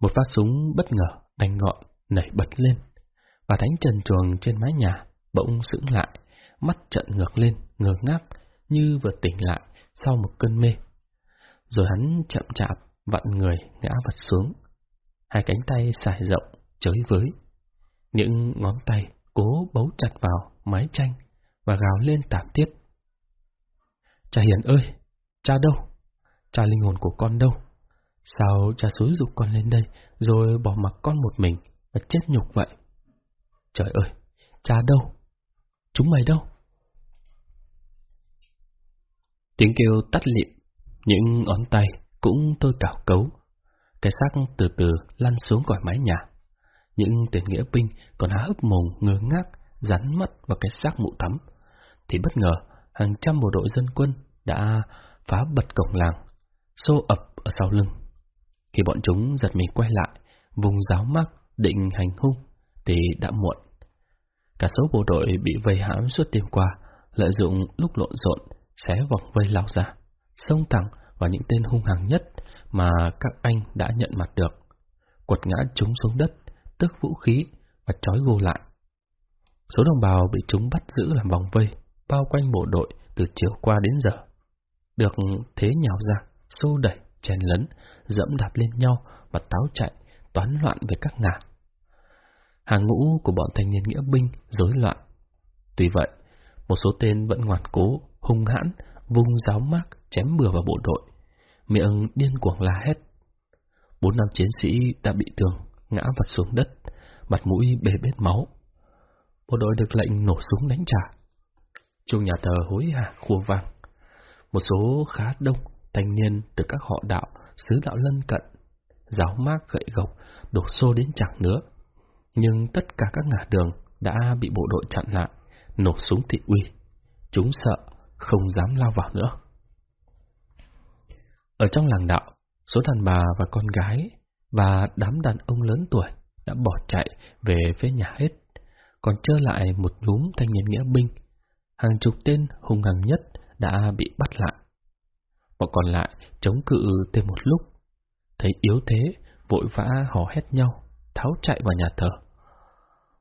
Một phát súng bất ngờ đánh ngọn nảy bật lên, và thánh trần chuồng trên mái nhà bỗng sững lại, mắt trợn ngược lên, ngơ ngác, như vừa tỉnh lại sau một cơn mê. Rồi hắn chậm chạp, vặn người ngã vật xuống. Hai cánh tay xài rộng, chới với. Những ngón tay cố bấu chặt vào mái tranh và gào lên tạm tiết. Cha Hiền ơi, cha đâu? Cha linh hồn của con đâu? Sao cha xúi dục con lên đây rồi bỏ mặc con một mình và chết nhục vậy? Trời ơi, cha đâu? Chúng mày đâu? Tiếng kêu tắt lịm, những ngón tay cũng tôi cào cấu. Cái xác từ từ lăn xuống khỏi mái nhà. Những tên nghĩa binh còn há hốc mồm ngơ ngác, rắn mắt vào cái xác mụ thắm. Thì bất ngờ, hàng trăm bộ đội dân quân đã phá bật cổng làng, xô ập ở sau lưng. Khi bọn chúng giật mình quay lại, vùng giáo mắc định hành hung, thì đã muộn. Cả số bộ đội bị vây hãm suốt đêm qua, lợi dụng lúc lộn rộn, xé vòng vây lao ra, xông thẳng và những tên hung hăng nhất mà các anh đã nhận mặt được, quật ngã chúng xuống đất, tức vũ khí và trói gô lại. Số đồng bào bị chúng bắt giữ làm vòng vây, bao quanh bộ đội từ chiều qua đến giờ. Được thế nhào ra, xô đẩy, chèn lấn, dẫm đạp lên nhau và táo chạy, toán loạn về các ngả. Hàng ngũ của bọn thanh niên nghĩa binh rối loạn. Tuy vậy, một số tên vẫn ngoan cố, hung hãn, vung giáo mác chém bừa vào bộ đội, miệng điên cuồng la hét. Bốn năm chiến sĩ đã bị thương, ngã vật xuống đất, mặt mũi bê bết máu. Bộ đội được lệnh nổ súng đánh trả. Chuông nhà thờ hối hả khua vang. Một số khá đông thanh niên từ các họ đạo, xứ đạo lân cận, giáo mác gậy gộc, đổ xô đến chẳng nữa. Nhưng tất cả các ngã đường đã bị bộ đội chặn lại, nổ súng thị uy. Chúng sợ, không dám lao vào nữa. Ở trong làng đạo, số đàn bà và con gái và đám đàn ông lớn tuổi đã bỏ chạy về phía nhà hết, còn trơ lại một nhóm thanh niên nghĩa binh. Hàng chục tên hung hăng nhất đã bị bắt lại. Bọn còn lại chống cự thêm một lúc, thấy yếu thế, vội vã hò hét nhau, tháo chạy vào nhà thờ.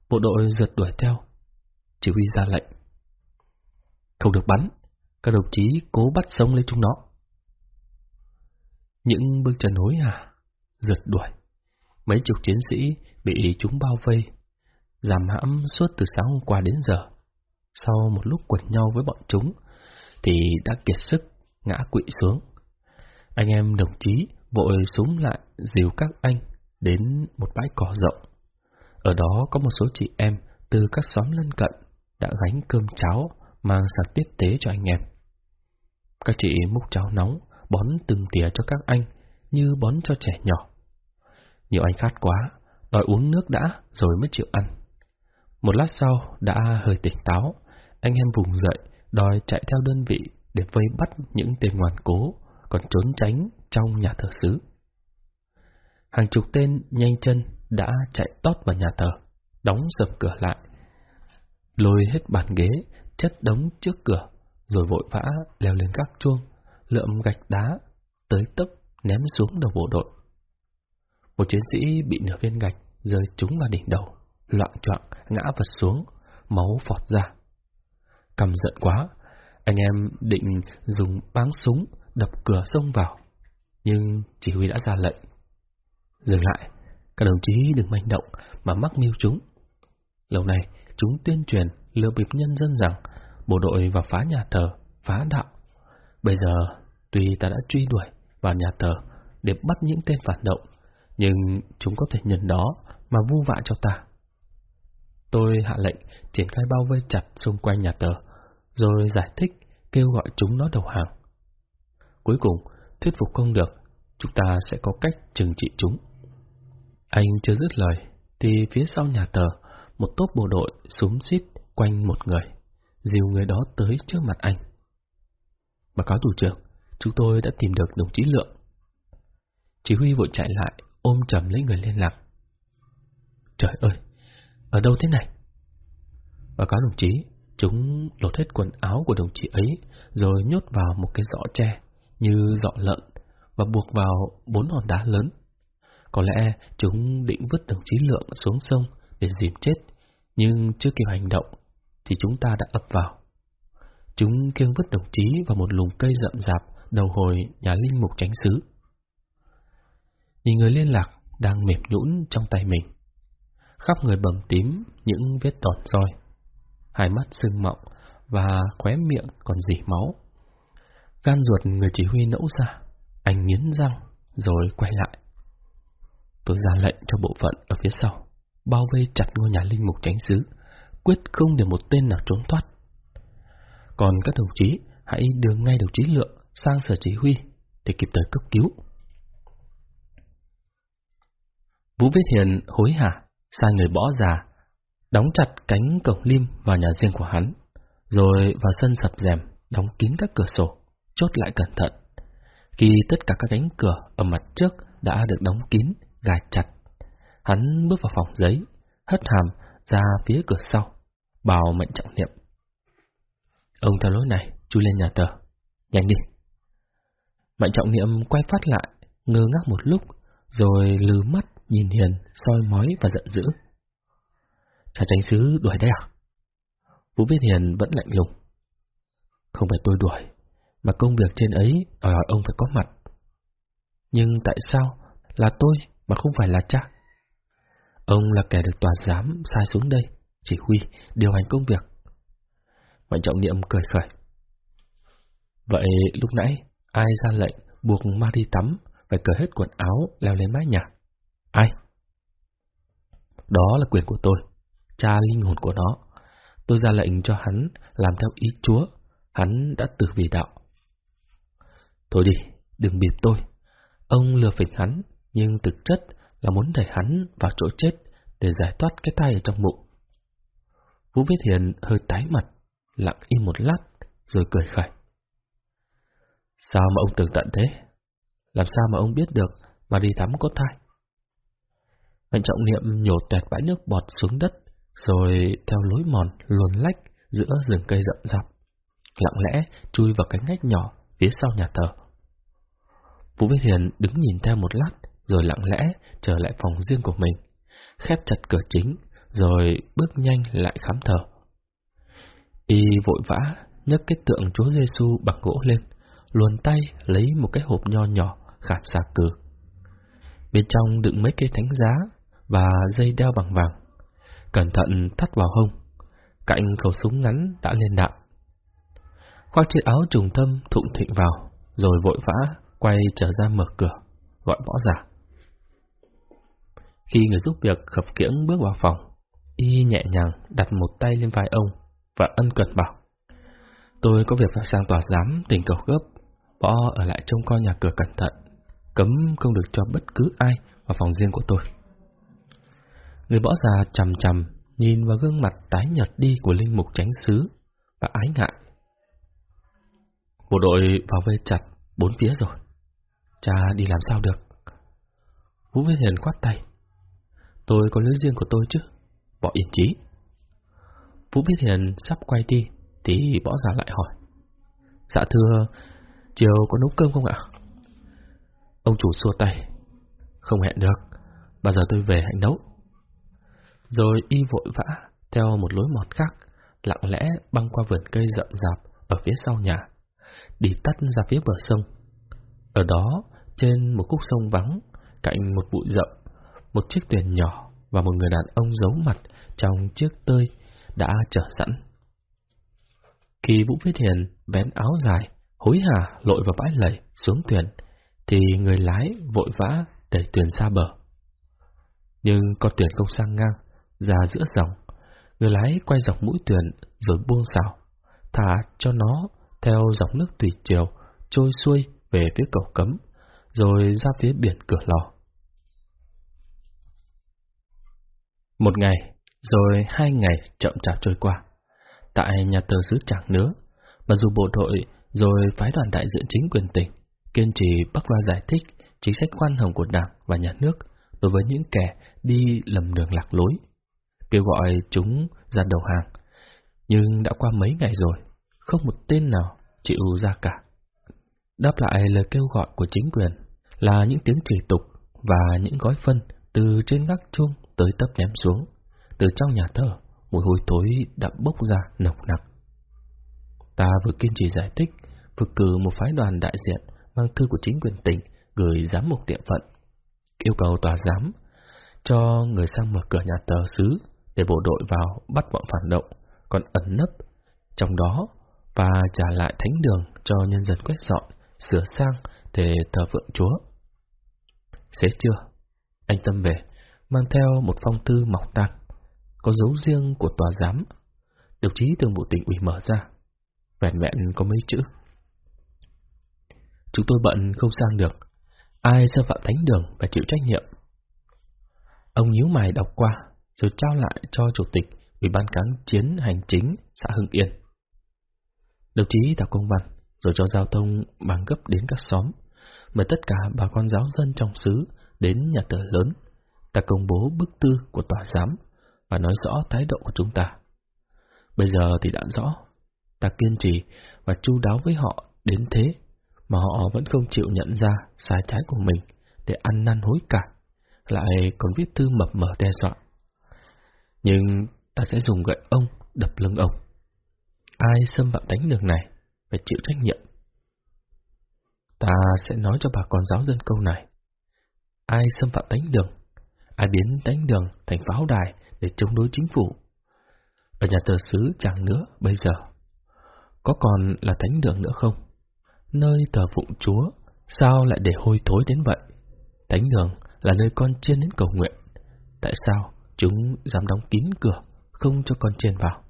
Bộ đội rượt đuổi theo, chỉ huy ra lệnh. Không được bắn, các đồng chí cố bắt sống lấy chúng nó. Những bước chân hối hả, rượt đuổi. Mấy chục chiến sĩ bị chúng bao vây, giảm hãm suốt từ sáng hôm qua đến giờ. Sau một lúc quật nhau với bọn chúng, thì đã kiệt sức, ngã quỵ xuống. Anh em đồng chí vội súng lại dìu các anh đến một bãi cỏ rộng. Ở đó có một số chị em từ các xóm lân cận đã gánh cơm cháo mang sang tiếp tế cho anh em. Các chị múc cháo nóng, bón từng tỉa cho các anh, như bón cho trẻ nhỏ. Nhiều anh khát quá, đòi uống nước đã rồi mới chịu ăn. Một lát sau đã hơi tỉnh táo, anh em vùng dậy, đòi chạy theo đơn vị để vây bắt những tên ngoan cố, còn trốn tránh trong nhà thờ xứ. Hàng chục tên nhanh chân đã chạy tót vào nhà thờ, đóng sầm cửa lại. Lôi hết bàn ghế, chất đống trước cửa, rồi vội vã leo lên các chuông, lượm gạch đá, tới tấp ném xuống đầu bộ đội. Một chiến sĩ bị nửa viên gạch rơi trúng vào đỉnh đầu, loạn trọng ngã vật xuống, máu phọt ra. Cầm giận quá, anh em định dùng báng súng đập cửa xông vào, nhưng chỉ huy đã ra lệnh. Dừng lại, các đồng chí đừng manh động mà mắc mưu chúng. Lâu nay, chúng tuyên truyền lừa bịp nhân dân rằng bộ đội vào phá nhà thờ, phá đạo. Bây giờ, tuy ta đã truy đuổi vào nhà thờ để bắt những tên phản động, nhưng chúng có thể nhận đó mà vu vạ cho ta. Tôi hạ lệnh triển khai bao vây chặt xung quanh nhà thờ, rồi giải thích kêu gọi chúng nó đầu hàng. Cuối cùng, thuyết phục không được, chúng ta sẽ có cách trừng trị chúng. Anh chưa dứt lời, thì phía sau nhà thờ, một tốp bộ đội súng xít quanh một người, dìu người đó tới trước mặt anh. Báo cáo thủ trưởng, chúng tôi đã tìm được đồng chí Lượng. Chỉ huy vội chạy lại, ôm chầm lấy người liên lạc. Trời ơi, ở đâu thế này? Báo cáo đồng chí, chúng lột hết quần áo của đồng chí ấy, rồi nhốt vào một cái giỏ tre, như giỏ lợn, và buộc vào bốn hòn đá lớn. Có lẽ chúng định vứt đồng chí Lượng xuống sông để dìm chết, nhưng chưa kịp hành động thì chúng ta đã ập vào. Chúng kêu vứt đồng chí vào một lùm cây rậm rạp đầu hồi nhà linh mục tránh xứ. Nhìn người liên lạc đang mềm nhũn trong tay mình. Khắp người bầm tím những vết đòn roi. Hai mắt sưng mọng và khóe miệng còn dỉ máu. Gan ruột người chỉ huy nẫu ra, anh nghiến răng rồi quay lại. Tôi ra lệnh cho bộ phận ở phía sau, bao vây chặt ngôi nhà linh mục tránh xứ, quyết không để một tên nào trốn thoát. Còn các đồng chí, hãy đưa ngay đồng chí Lượng sang sở chỉ huy để kịp thời cấp cứu. Vũ Viết Hiền hối hả, sai người bỏ già, đóng chặt cánh cổng lim vào nhà riêng của hắn, rồi vào sân sập rèm, đóng kín các cửa sổ, chốt lại cẩn thận. Khi tất cả các cánh cửa ở mặt trước đã được đóng kín, gài chặt, hắn bước vào phòng giấy, hất hàm ra phía cửa sau, bảo mệnh trọng niệm. Ông theo lối này, chui lên nhà tờ. Nhanh đi. Mạnh trọng niệm quay phát lại, ngơ ngác một lúc, rồi lừ mắt nhìn Hiền, soi mói và giận dữ. Cha tránh sứ đuổi đây à? Vũ Viết Hiền vẫn lạnh lùng. Không phải tôi đuổi, mà công việc trên ấy đòi hỏi ông phải có mặt. Nhưng tại sao là tôi mà không phải là cha? Ông là kẻ được tòa giám sai xuống đây, chỉ huy, điều hành công việc. Mạnh trọng niệm cười khởi. Vậy lúc nãy, ai ra lệnh buộc ma đi tắm, phải cởi hết quần áo, leo lên mái nhà? Ai? Đó là quyền của tôi, cha linh hồn của nó. Tôi ra lệnh cho hắn làm theo ý Chúa, hắn đã từ vì đạo. Thôi đi, đừng bịp tôi. Ông lừa phỉnh hắn, nhưng thực chất là muốn đẩy hắn vào chỗ chết để giải thoát cái tay ở trong bụng. Vũ Viết Hiền hơi tái mặt, lặng im một lát, rồi cười khẩy. Sao mà ông tưởng tận thế? Làm sao mà ông biết được mà đi tắm có thai? Mạnh trọng niệm nhổ tuyệt bãi nước bọt xuống đất, rồi theo lối mòn luồn lách giữa rừng cây rậm rạp, lặng lẽ chui vào cánh ngách nhỏ phía sau nhà thờ. Vũ Viết Hiền đứng nhìn theo một lát, rồi lặng lẽ trở lại phòng riêng của mình, khép chặt cửa chính, rồi bước nhanh lại khám thờ. Y vội vã nhấc cái tượng Chúa Giêsu bằng gỗ lên, luồn tay lấy một cái hộp nho nhỏ khảm xà cừ. Bên trong đựng mấy cây thánh giá và dây đeo bằng vàng. Cẩn thận thắt vào hông, cạnh khẩu súng ngắn đã lên đạn. Khoác chiếc áo trùng thâm thụng thịnh vào, rồi vội vã quay trở ra mở cửa, gọi võ giả. Khi người giúp việc khập kiễng bước vào phòng, y nhẹ nhàng đặt một tay lên vai ông và ân cần bảo. Tôi có việc phải sang tòa giám tỉnh cầu gấp, bỏ ở lại trông coi nhà cửa cẩn thận, cấm không được cho bất cứ ai vào phòng riêng của tôi. Người bỏ già chầm chầm nhìn vào gương mặt tái nhợt đi của linh mục tránh xứ và ái ngại. Bộ đội vào vây chặt bốn phía rồi. Cha đi làm sao được? Vũ Viết Hiền khoát tay. Tôi có lưới riêng của tôi chứ, bỏ yên chí. Vũ Viết Hiền sắp quay đi, thì bỏ ra lại hỏi. Dạ thưa, chiều có nấu cơm không ạ? Ông chủ xua tay. Không hẹn được, bao giờ tôi về hãy nấu. Rồi y vội vã, theo một lối mọt khác, lặng lẽ băng qua vườn cây rậm rạp ở phía sau nhà, đi tắt ra phía bờ sông. Ở đó, trên một khúc sông vắng, cạnh một bụi rậm, một chiếc thuyền nhỏ và một người đàn ông giấu mặt trong chiếc tơi đã chờ sẵn. Khi Vũ Viết Hiền vén áo dài, hối hả lội vào bãi lầy xuống thuyền, thì người lái vội vã đẩy thuyền xa bờ. Nhưng con thuyền không sang ngang, ra giữa dòng, người lái quay dọc mũi thuyền rồi buông xào, thả cho nó theo dòng nước tùy chiều trôi xuôi về phía cầu cấm, rồi ra phía biển cửa lò. Một ngày, rồi hai ngày chậm chạp trôi qua. Tại nhà thờ xứ chẳng nữa mà dù bộ đội rồi phái đoàn đại diện chính quyền tỉnh kiên trì bắc loa giải thích chính sách khoan hồng của Đảng và nhà nước đối với những kẻ đi lầm đường lạc lối, kêu gọi chúng ra đầu hàng. Nhưng đã qua mấy ngày rồi, không một tên nào chịu ra cả. Đáp lại lời kêu gọi của chính quyền là những tiếng chỉ tục và những gói phân từ trên gác chuông tới tấp ném xuống. Từ trong nhà thờ, mùi hôi thối đã bốc ra nồng nặc. Ta vừa kiên trì giải thích, vừa cử một phái đoàn đại diện mang thư của chính quyền tỉnh gửi giám mục địa phận, yêu cầu tòa giám cho người sang mở cửa nhà thờ xứ để bộ đội vào bắt bọn phản động, còn ẩn nấp trong đó và trả lại thánh đường cho nhân dân quét dọn, sửa sang để thờ phượng Chúa. Xế chưa? Anh Tâm về, mang theo một phong thư mỏng tang, có dấu riêng của tòa giám. Đồng chí thường bộ tỉnh ủy mở ra, vẹn vẹn có mấy chữ. Chúng tôi bận không sang được, ai xâm phạm thánh đường và chịu trách nhiệm. Ông nhíu mày đọc qua, rồi trao lại cho chủ tịch Ủy ban cán chiến hành chính xã Hưng Yên. Đồng chí tạo công văn, rồi cho giao thông bằng gấp đến các xóm, mời tất cả bà con giáo dân trong xứ đến nhà thờ lớn. Ta công bố bức thư của tòa giám và nói rõ thái độ của chúng ta. Bây giờ thì đã rõ, ta kiên trì và chu đáo với họ đến thế mà họ vẫn không chịu nhận ra sai trái của mình để ăn năn hối cải, lại còn viết thư mập mờ đe dọa. Nhưng ta sẽ dùng gậy ông đập lưng ông. Ai xâm phạm đánh đường này phải chịu trách nhiệm. Ta sẽ nói cho bà con giáo dân câu này. Ai xâm phạm đánh đường, ai biến đánh đường thành pháo đài để chống đối chính phủ. Ở nhà tờ sứ chẳng nữa bây giờ. Có còn là thánh đường nữa không? Nơi thờ phụng Chúa, sao lại để hôi thối đến vậy? Thánh đường là nơi con trên đến cầu nguyện. Tại sao chúng dám đóng kín cửa, không cho con trên vào?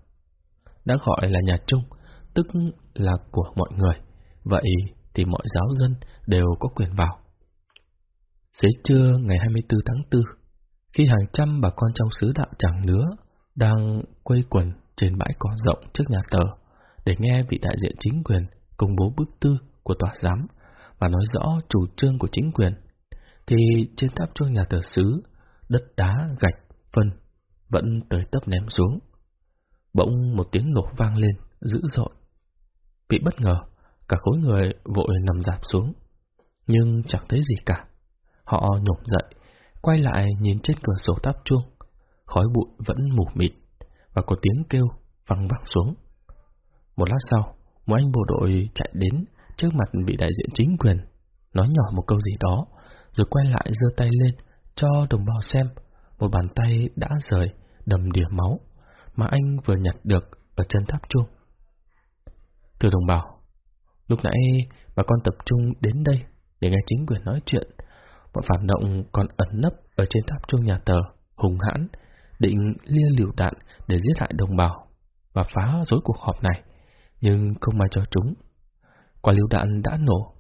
Đã gọi là nhà chung, tức là của mọi người. Vậy thì mọi giáo dân đều có quyền vào. Xế trưa ngày 24 tháng 4, khi hàng trăm bà con trong xứ đạo chẳng nữa đang quây quần trên bãi cỏ rộng trước nhà tờ để nghe vị đại diện chính quyền công bố bức tư của tòa giám và nói rõ chủ trương của chính quyền, thì trên tháp chuông nhà thờ xứ, đất đá, gạch, phân vẫn tới tấp ném xuống. Bỗng một tiếng nổ vang lên, dữ dội. Bị bất ngờ, cả khối người vội nằm dạp xuống, nhưng chẳng thấy gì cả. Họ nhổm dậy, quay lại nhìn trên cửa sổ tháp chuông, khói bụi vẫn mù mịt, và có tiếng kêu văng vẳng xuống. Một lát sau, một anh bộ đội chạy đến trước mặt vị đại diện chính quyền, nói nhỏ một câu gì đó, rồi quay lại giơ tay lên cho đồng bào xem một bàn tay đã rời đầm đìa máu mà anh vừa nhặt được ở chân tháp chuông. Thưa đồng bào, lúc nãy bà con tập trung đến đây để nghe chính quyền nói chuyện. Bọn phản động còn ẩn nấp ở trên tháp chuông nhà tờ, hùng hãn, định lia liều đạn để giết hại đồng bào và phá rối cuộc họp này, nhưng không may cho chúng. Quả liều đạn đã nổ,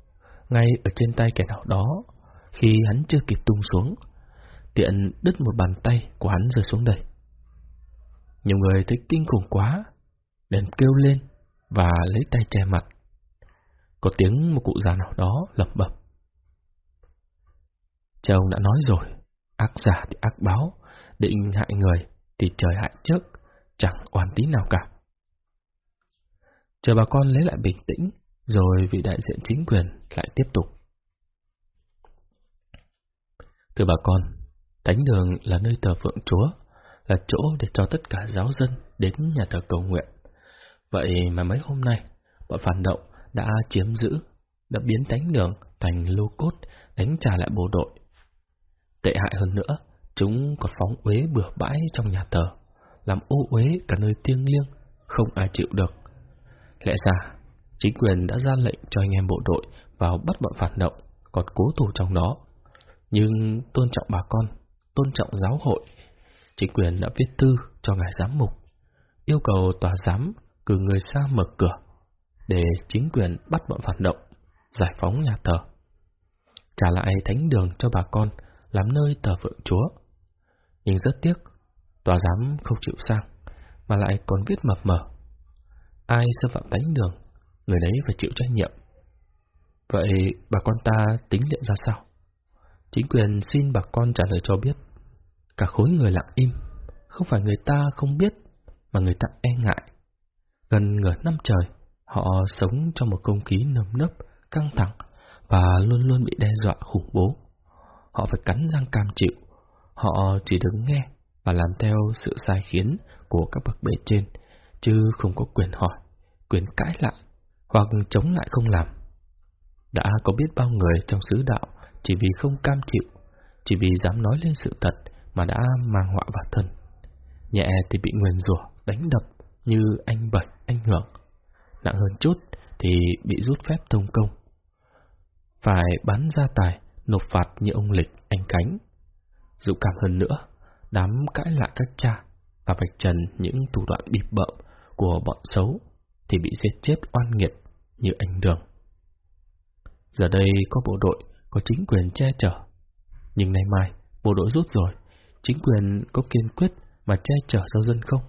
ngay ở trên tay kẻ nào đó, khi hắn chưa kịp tung xuống, tiện đứt một bàn tay của hắn rơi xuống đây. Nhiều người thấy kinh khủng quá, liền kêu lên và lấy tay che mặt. Có tiếng một cụ già nào đó lẩm bẩm. Cha ông đã nói rồi, ác giả thì ác báo, định hại người thì trời hại trước, chẳng oan tí nào cả. Chờ bà con lấy lại bình tĩnh, rồi vị đại diện chính quyền lại tiếp tục. Thưa bà con, Thánh đường là nơi thờ phượng Chúa, là chỗ để cho tất cả giáo dân đến nhà thờ cầu nguyện. Vậy mà mấy hôm nay, bọn phản động đã chiếm giữ, đã biến thánh đường thành lô cốt đánh trả lại bộ đội. Tệ hại hơn nữa, chúng còn phóng uế bừa bãi trong nhà thờ, làm ô uế cả nơi thiêng liêng, không ai chịu được. Lẽ ra, chính quyền đã ra lệnh cho anh em bộ đội vào bắt bọn phản động, còn cố thủ trong đó. Nhưng tôn trọng bà con, tôn trọng giáo hội, chính quyền đã viết thư cho ngài giám mục, yêu cầu tòa giám cử người xa mở cửa để chính quyền bắt bọn phản động, giải phóng nhà thờ, trả lại thánh đường cho bà con làm nơi thờ phượng Chúa. Nhưng rất tiếc, tòa giám không chịu sang, mà lại còn viết mập mờ. Ai xâm phạm đánh đường, người đấy phải chịu trách nhiệm. Vậy bà con ta tính điện ra sao? Chính quyền xin bà con trả lời cho biết. Cả khối người lặng im, không phải người ta không biết, mà người ta e ngại. Gần nửa năm trời, họ sống trong một không khí nơm nấp, căng thẳng và luôn luôn bị đe dọa khủng bố. họ phải cắn răng cam chịu. Họ chỉ đứng nghe và làm theo sự sai khiến của các bậc bề trên, chứ không có quyền hỏi, quyền cãi lại, hoặc chống lại không làm. Đã có biết bao người trong xứ đạo chỉ vì không cam chịu, chỉ vì dám nói lên sự thật mà đã mang họa vào thân. Nhẹ thì bị nguyền rủa, đánh đập như anh Bảy, anh Hưởng. Nặng hơn chút thì bị rút phép thông công. Phải bán gia tài, nộp phạt như ông Lịch, anh Cánh. Dũng cảm hơn nữa, đám cãi lại các cha và vạch trần những thủ đoạn bịp bợm của bọn xấu thì bị giết chết oan nghiệt như anh Đường. Giờ đây có bộ đội, có chính quyền che chở. Nhưng nay mai, bộ đội rút rồi, chính quyền có kiên quyết mà che chở cho dân không?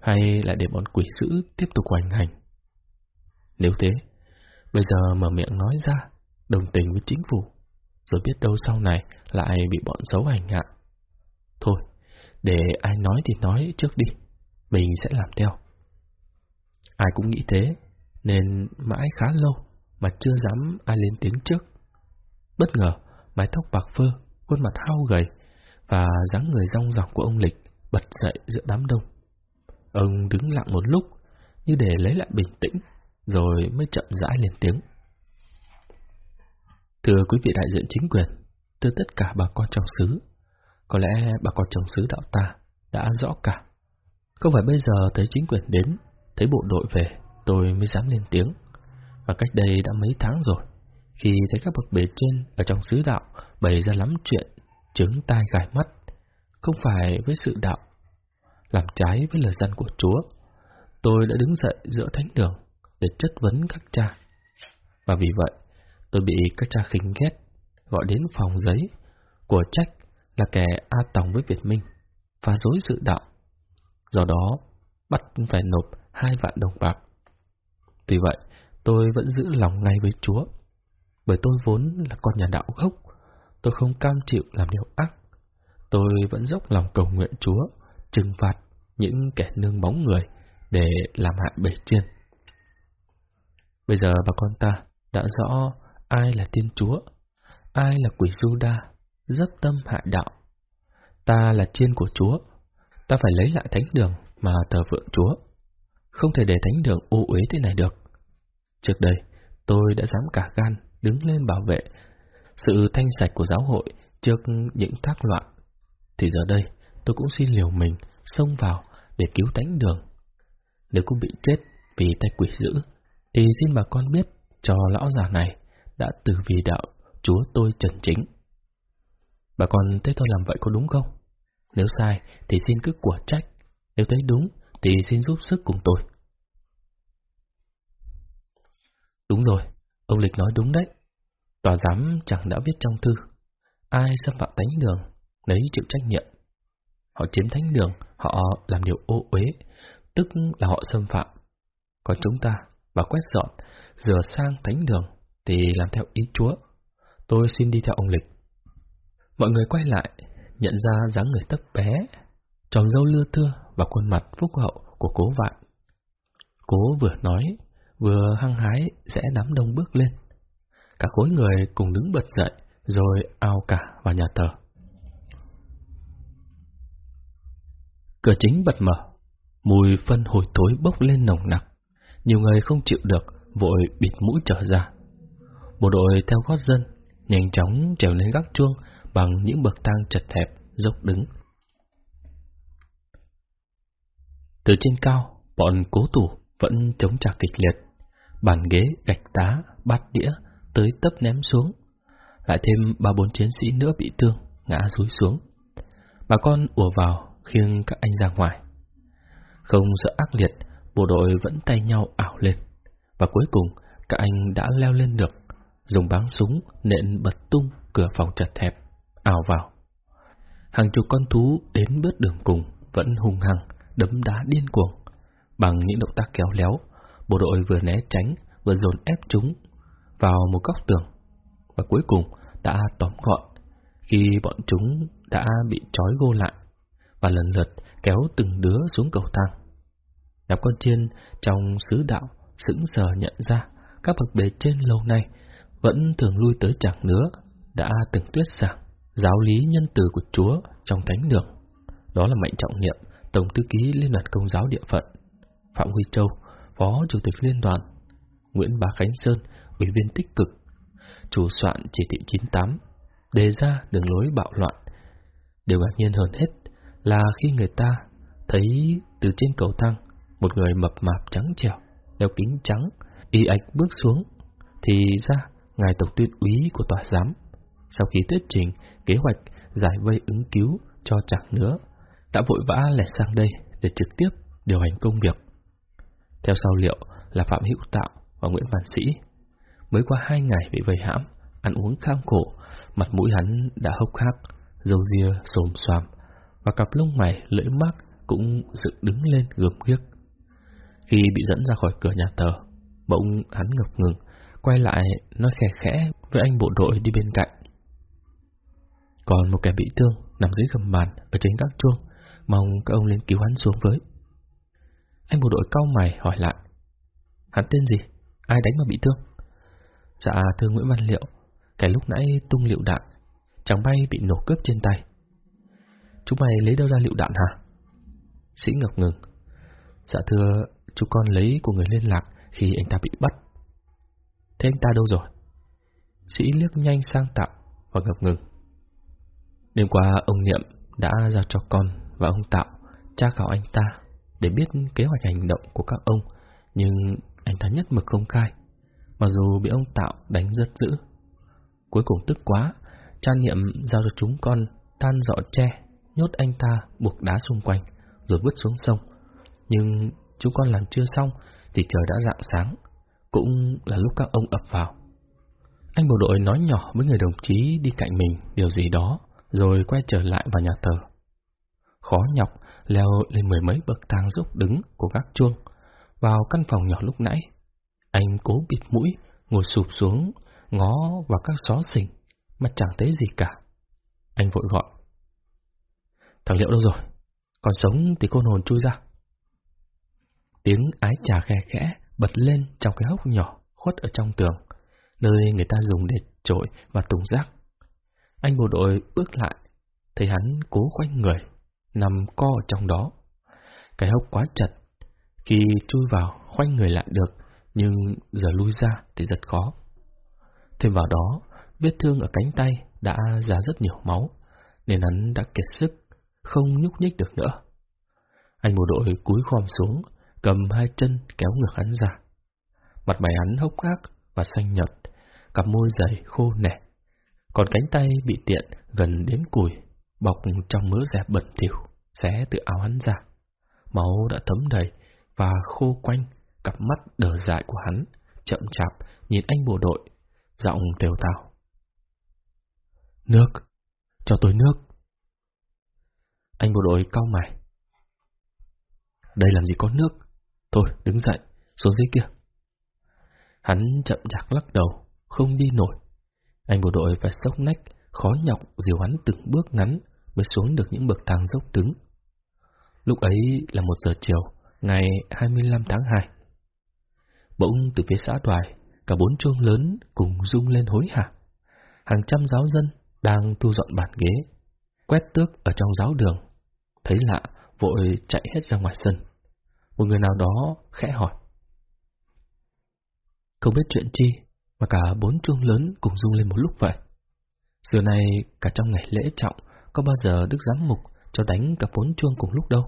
Hay là để bọn quỷ dữ tiếp tục hoành hành? Nếu thế, bây giờ mở miệng nói ra, đồng tình với chính phủ, rồi biết đâu sau này lại bị bọn xấu hành hạ. Thôi, để ai nói thì nói trước đi, mình sẽ làm theo. Ai cũng nghĩ thế, nên mãi khá lâu mà chưa dám ai lên tiếng trước. Bất ngờ, mái tóc bạc phơ, khuôn mặt hao gầy và dáng người rong ròng của ông Lịch bật dậy giữa đám đông. Ông đứng lặng một lúc, như để lấy lại bình tĩnh, rồi mới chậm rãi lên tiếng. Thưa quý vị đại diện chính quyền, thưa tất cả bà con trong xứ, có lẽ bà con trong xứ đạo ta đã rõ cả. Không phải bây giờ thấy chính quyền đến, thấy bộ đội về, tôi mới dám lên tiếng. Và cách đây đã mấy tháng rồi, khi thấy các bậc bề trên ở trong xứ đạo bày ra lắm chuyện, trứng tai gài mắt, không phải với sự đạo, làm trái với lời dân của Chúa. Tôi đã đứng dậy giữa thánh đường để chất vấn các cha. Và vì vậy, tôi bị các cha khinh ghét, gọi đến phòng giấy, của trách là kẻ A Tòng với Việt Minh, phá dối sự đạo. Do đó, bắt phải nộp hai vạn đồng bạc. Tuy vậy, tôi vẫn giữ lòng ngay với Chúa, bởi tôi vốn là con nhà đạo gốc, tôi không cam chịu làm điều ác. Tôi vẫn dốc lòng cầu nguyện Chúa, trừng phạt những kẻ nương bóng người để làm hại bể trên. Bây giờ bà con ta đã rõ ai là Thiên Chúa, ai là quỷ Juda, dấp tâm hại đạo. Ta là chiên của Chúa, ta phải lấy lại thánh đường mà thờ vượng Chúa. Không thể để thánh đường ô uế thế này được. Trước đây, tôi đã dám cả gan đứng lên bảo vệ sự thanh sạch của giáo hội trước những thác loạn. Thì giờ đây, tôi cũng xin liều mình xông vào để cứu thánh đường. Nếu cũng bị chết vì tay quỷ dữ, thì xin bà con biết cho lão già này đã từ vì đạo Chúa tôi trần chính. Bà con thấy tôi làm vậy có đúng không? Nếu sai thì xin cứ quả trách, nếu thấy đúng thì xin giúp sức cùng tôi. Đúng rồi, ông Lịch nói đúng đấy. Tòa giám chẳng đã viết trong thư, ai xâm phạm thánh đường, lấy chịu trách nhiệm. Họ chiếm thánh đường, họ làm điều ô uế, tức là họ xâm phạm. Còn chúng ta, và quét dọn, rửa sang thánh đường, thì làm theo ý Chúa. Tôi xin đi theo ông Lịch. Mọi người quay lại, nhận ra dáng người tấp bé, tròn dâu lưa thưa và khuôn mặt phúc hậu của cố vạn. Cố vừa nói, vừa hăng hái sẽ đám đông bước lên. Cả khối người cùng đứng bật dậy, rồi ao cả vào nhà thờ. Cửa chính bật mở, mùi phân hồi thối bốc lên nồng nặc. Nhiều người không chịu được, vội bịt mũi trở ra. Bộ đội theo gót dân, nhanh chóng trèo lên gác chuông bằng những bậc thang chật hẹp, dốc đứng. Từ trên cao, bọn cố thủ vẫn chống trả kịch liệt. Bàn ghế, gạch đá, bát đĩa tới tấp ném xuống. Lại thêm ba bốn chiến sĩ nữa bị thương, ngã rúi xuống. Bà con ùa vào, khiêng các anh ra ngoài. Không sợ ác liệt, bộ đội vẫn tay nhau ảo lên. Và cuối cùng, các anh đã leo lên được, dùng báng súng nện bật tung cửa phòng chật hẹp, ào vào. Hàng chục con thú đến bước đường cùng vẫn hung hăng, đấm đá điên cuồng. Bằng những động tác kéo léo, bộ đội vừa né tránh, vừa dồn ép chúng vào một góc tường. Và cuối cùng đã tóm gọn khi bọn chúng đã bị trói gô lại và lần lượt kéo từng đứa xuống cầu thang. Đám con chiên trong sứ đạo sững sờ nhận ra các bậc bề trên lâu nay vẫn thường lui tới chẳng nữa đã từng tuyết giảng giáo lý nhân từ của Chúa trong thánh đường. Đó là Mạnh Trọng Niệm, Tổng thư ký Liên đoàn Công giáo địa phận, Phạm Huy Châu, Phó Chủ tịch Liên đoàn, Nguyễn Bá Khánh Sơn, Ủy viên tích cực, chủ soạn chỉ thị 98, đề ra đường lối bạo loạn. Điều ngạc nhiên hơn hết là khi người ta thấy từ trên cầu thang một người mập mạp trắng trẻo, đeo kính trắng, y ạch bước xuống, thì ra ngài tổng tuyên úy của tòa giám. Sau khi thuyết trình kế hoạch giải vây ứng cứu cho chẳng nữa, đã vội vã lẻ sang đây để trực tiếp điều hành công việc. Theo sau liệu là Phạm Hữu Tạo và Nguyễn Văn Sĩ. Mới qua hai ngày bị vây hãm, ăn uống kham khổ, mặt mũi hắn đã hốc hác, dầu ria xồm xoàm, và cặp lông mày lưỡi mắt cũng dựng đứng lên gớm ghiếc. Khi bị dẫn ra khỏi cửa nhà thờ, bỗng hắn ngập ngừng, quay lại nói khẽ khẽ với anh bộ đội đi bên cạnh. Còn một kẻ bị thương nằm dưới gầm bàn ở trên các chuông, mong các ông lên cứu hắn xuống với. Anh bộ đội cau mày hỏi lại. Hắn tên gì? Ai đánh mà bị thương? Dạ thưa Nguyễn Văn Liệu, kẻ lúc nãy tung liệu đạn, chẳng bay bị nổ cướp trên tay. Chúng mày lấy đâu ra liệu đạn hả? Sĩ ngập ngừng. Dạ thưa, chú con lấy của người liên lạc khi anh ta bị bắt. Thế anh ta đâu rồi? Sĩ liếc nhanh sang Tạo và ngập ngừng. Đêm qua ông Niệm đã giao cho con và ông Tạo tra khảo anh ta để biết kế hoạch hành động của các ông, nhưng anh ta nhất mực không khai, mặc dù bị ông Tạo đánh rất dữ. Cuối cùng tức quá, cha Niệm giao cho chúng con tan dọ tre, nhốt anh ta buộc đá xung quanh, rồi vứt xuống sông. Nhưng chúng con làm chưa xong thì trời đã rạng sáng, cũng là lúc các ông ập vào. Anh bộ đội nói nhỏ với người đồng chí đi cạnh mình điều gì đó, rồi quay trở lại vào nhà thờ. Khó nhọc leo lên mười mấy bậc thang dốc đứng của gác chuông, vào căn phòng nhỏ lúc nãy. Anh cố bịt mũi, ngồi sụp xuống, ngó vào các xó xỉnh, mà chẳng thấy gì cả. Anh vội gọi. Thằng Liệu đâu rồi? Còn sống thì con hồn chui ra. Tiếng ái trà khe khẽ bật lên trong cái hốc nhỏ khuất ở trong tường, nơi người ta dùng để trội và tùng rác. Anh bộ đội bước lại, thấy hắn cố khoanh người, nằm co ở trong đó. Cái hốc quá chặt, khi chui vào khoanh người lại được, nhưng giờ lui ra thì rất khó. Thêm vào đó, vết thương ở cánh tay đã ra rất nhiều máu, nên hắn đã kiệt sức, không nhúc nhích được nữa. Anh bộ đội cúi khom xuống, cầm hai chân kéo ngược hắn ra. Mặt mày hắn hốc hác và xanh nhợt, cặp môi dày khô nẻ. Còn cánh tay bị tiện gần đến cùi, bọc trong mớ dẹp bẩn thỉu, xé từ áo hắn ra. Máu đã thấm đầy và khô quanh cặp mắt đờ dại của hắn, chậm chạp nhìn anh bộ đội, giọng tều tào. Nước, cho tôi nước. Anh bộ đội cau mày. Đây làm gì có nước? Thôi, đứng dậy, xuống dưới kia. Hắn chậm chạp lắc đầu, không đi nổi. Anh bộ đội phải sốc nách, khó nhọc dìu hắn từng bước ngắn mới xuống được những bậc thang dốc đứng. Lúc ấy là một giờ chiều, ngày 25 tháng 2. Bỗng từ phía xã đoài, cả bốn chuông lớn cùng rung lên hối hả. Hàng trăm giáo dân đang thu dọn bàn ghế, quét tước ở trong giáo đường. Thấy lạ, vội chạy hết ra ngoài sân. Một người nào đó khẽ hỏi. Không biết chuyện chi mà cả bốn chuông lớn cùng rung lên một lúc vậy. Xưa nay cả trong ngày lễ trọng có bao giờ Đức Giám Mục cho đánh cả bốn chuông cùng lúc đâu.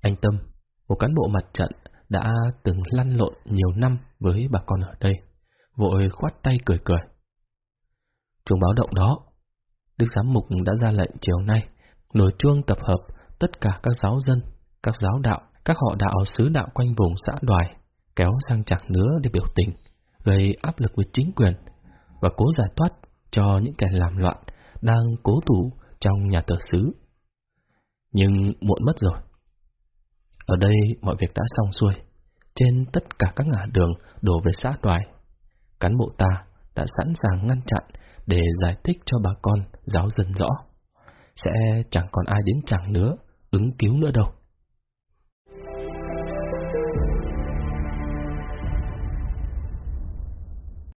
Anh Tâm, một cán bộ mặt trận đã từng lăn lộn nhiều năm với bà con ở đây, vội khoát tay cười cười. Chuông báo động đó, Đức Giám Mục đã ra lệnh chiều nay, nổi chuông tập hợp tất cả các giáo dân, các giáo đạo, các họ đạo sứ đạo quanh vùng xã đoài, kéo sang chặng nữa để biểu tình, gây áp lực với chính quyền, và cố giải thoát cho những kẻ làm loạn đang cố thủ trong nhà thờ xứ. Nhưng muộn mất rồi. Ở đây mọi việc đã xong xuôi. Trên tất cả các ngã đường đổ về xã đoài, cán bộ ta đã sẵn sàng ngăn chặn để giải thích cho bà con giáo dân rõ. Sẽ chẳng còn ai đến chẳng nữa, ứng cứu nữa đâu.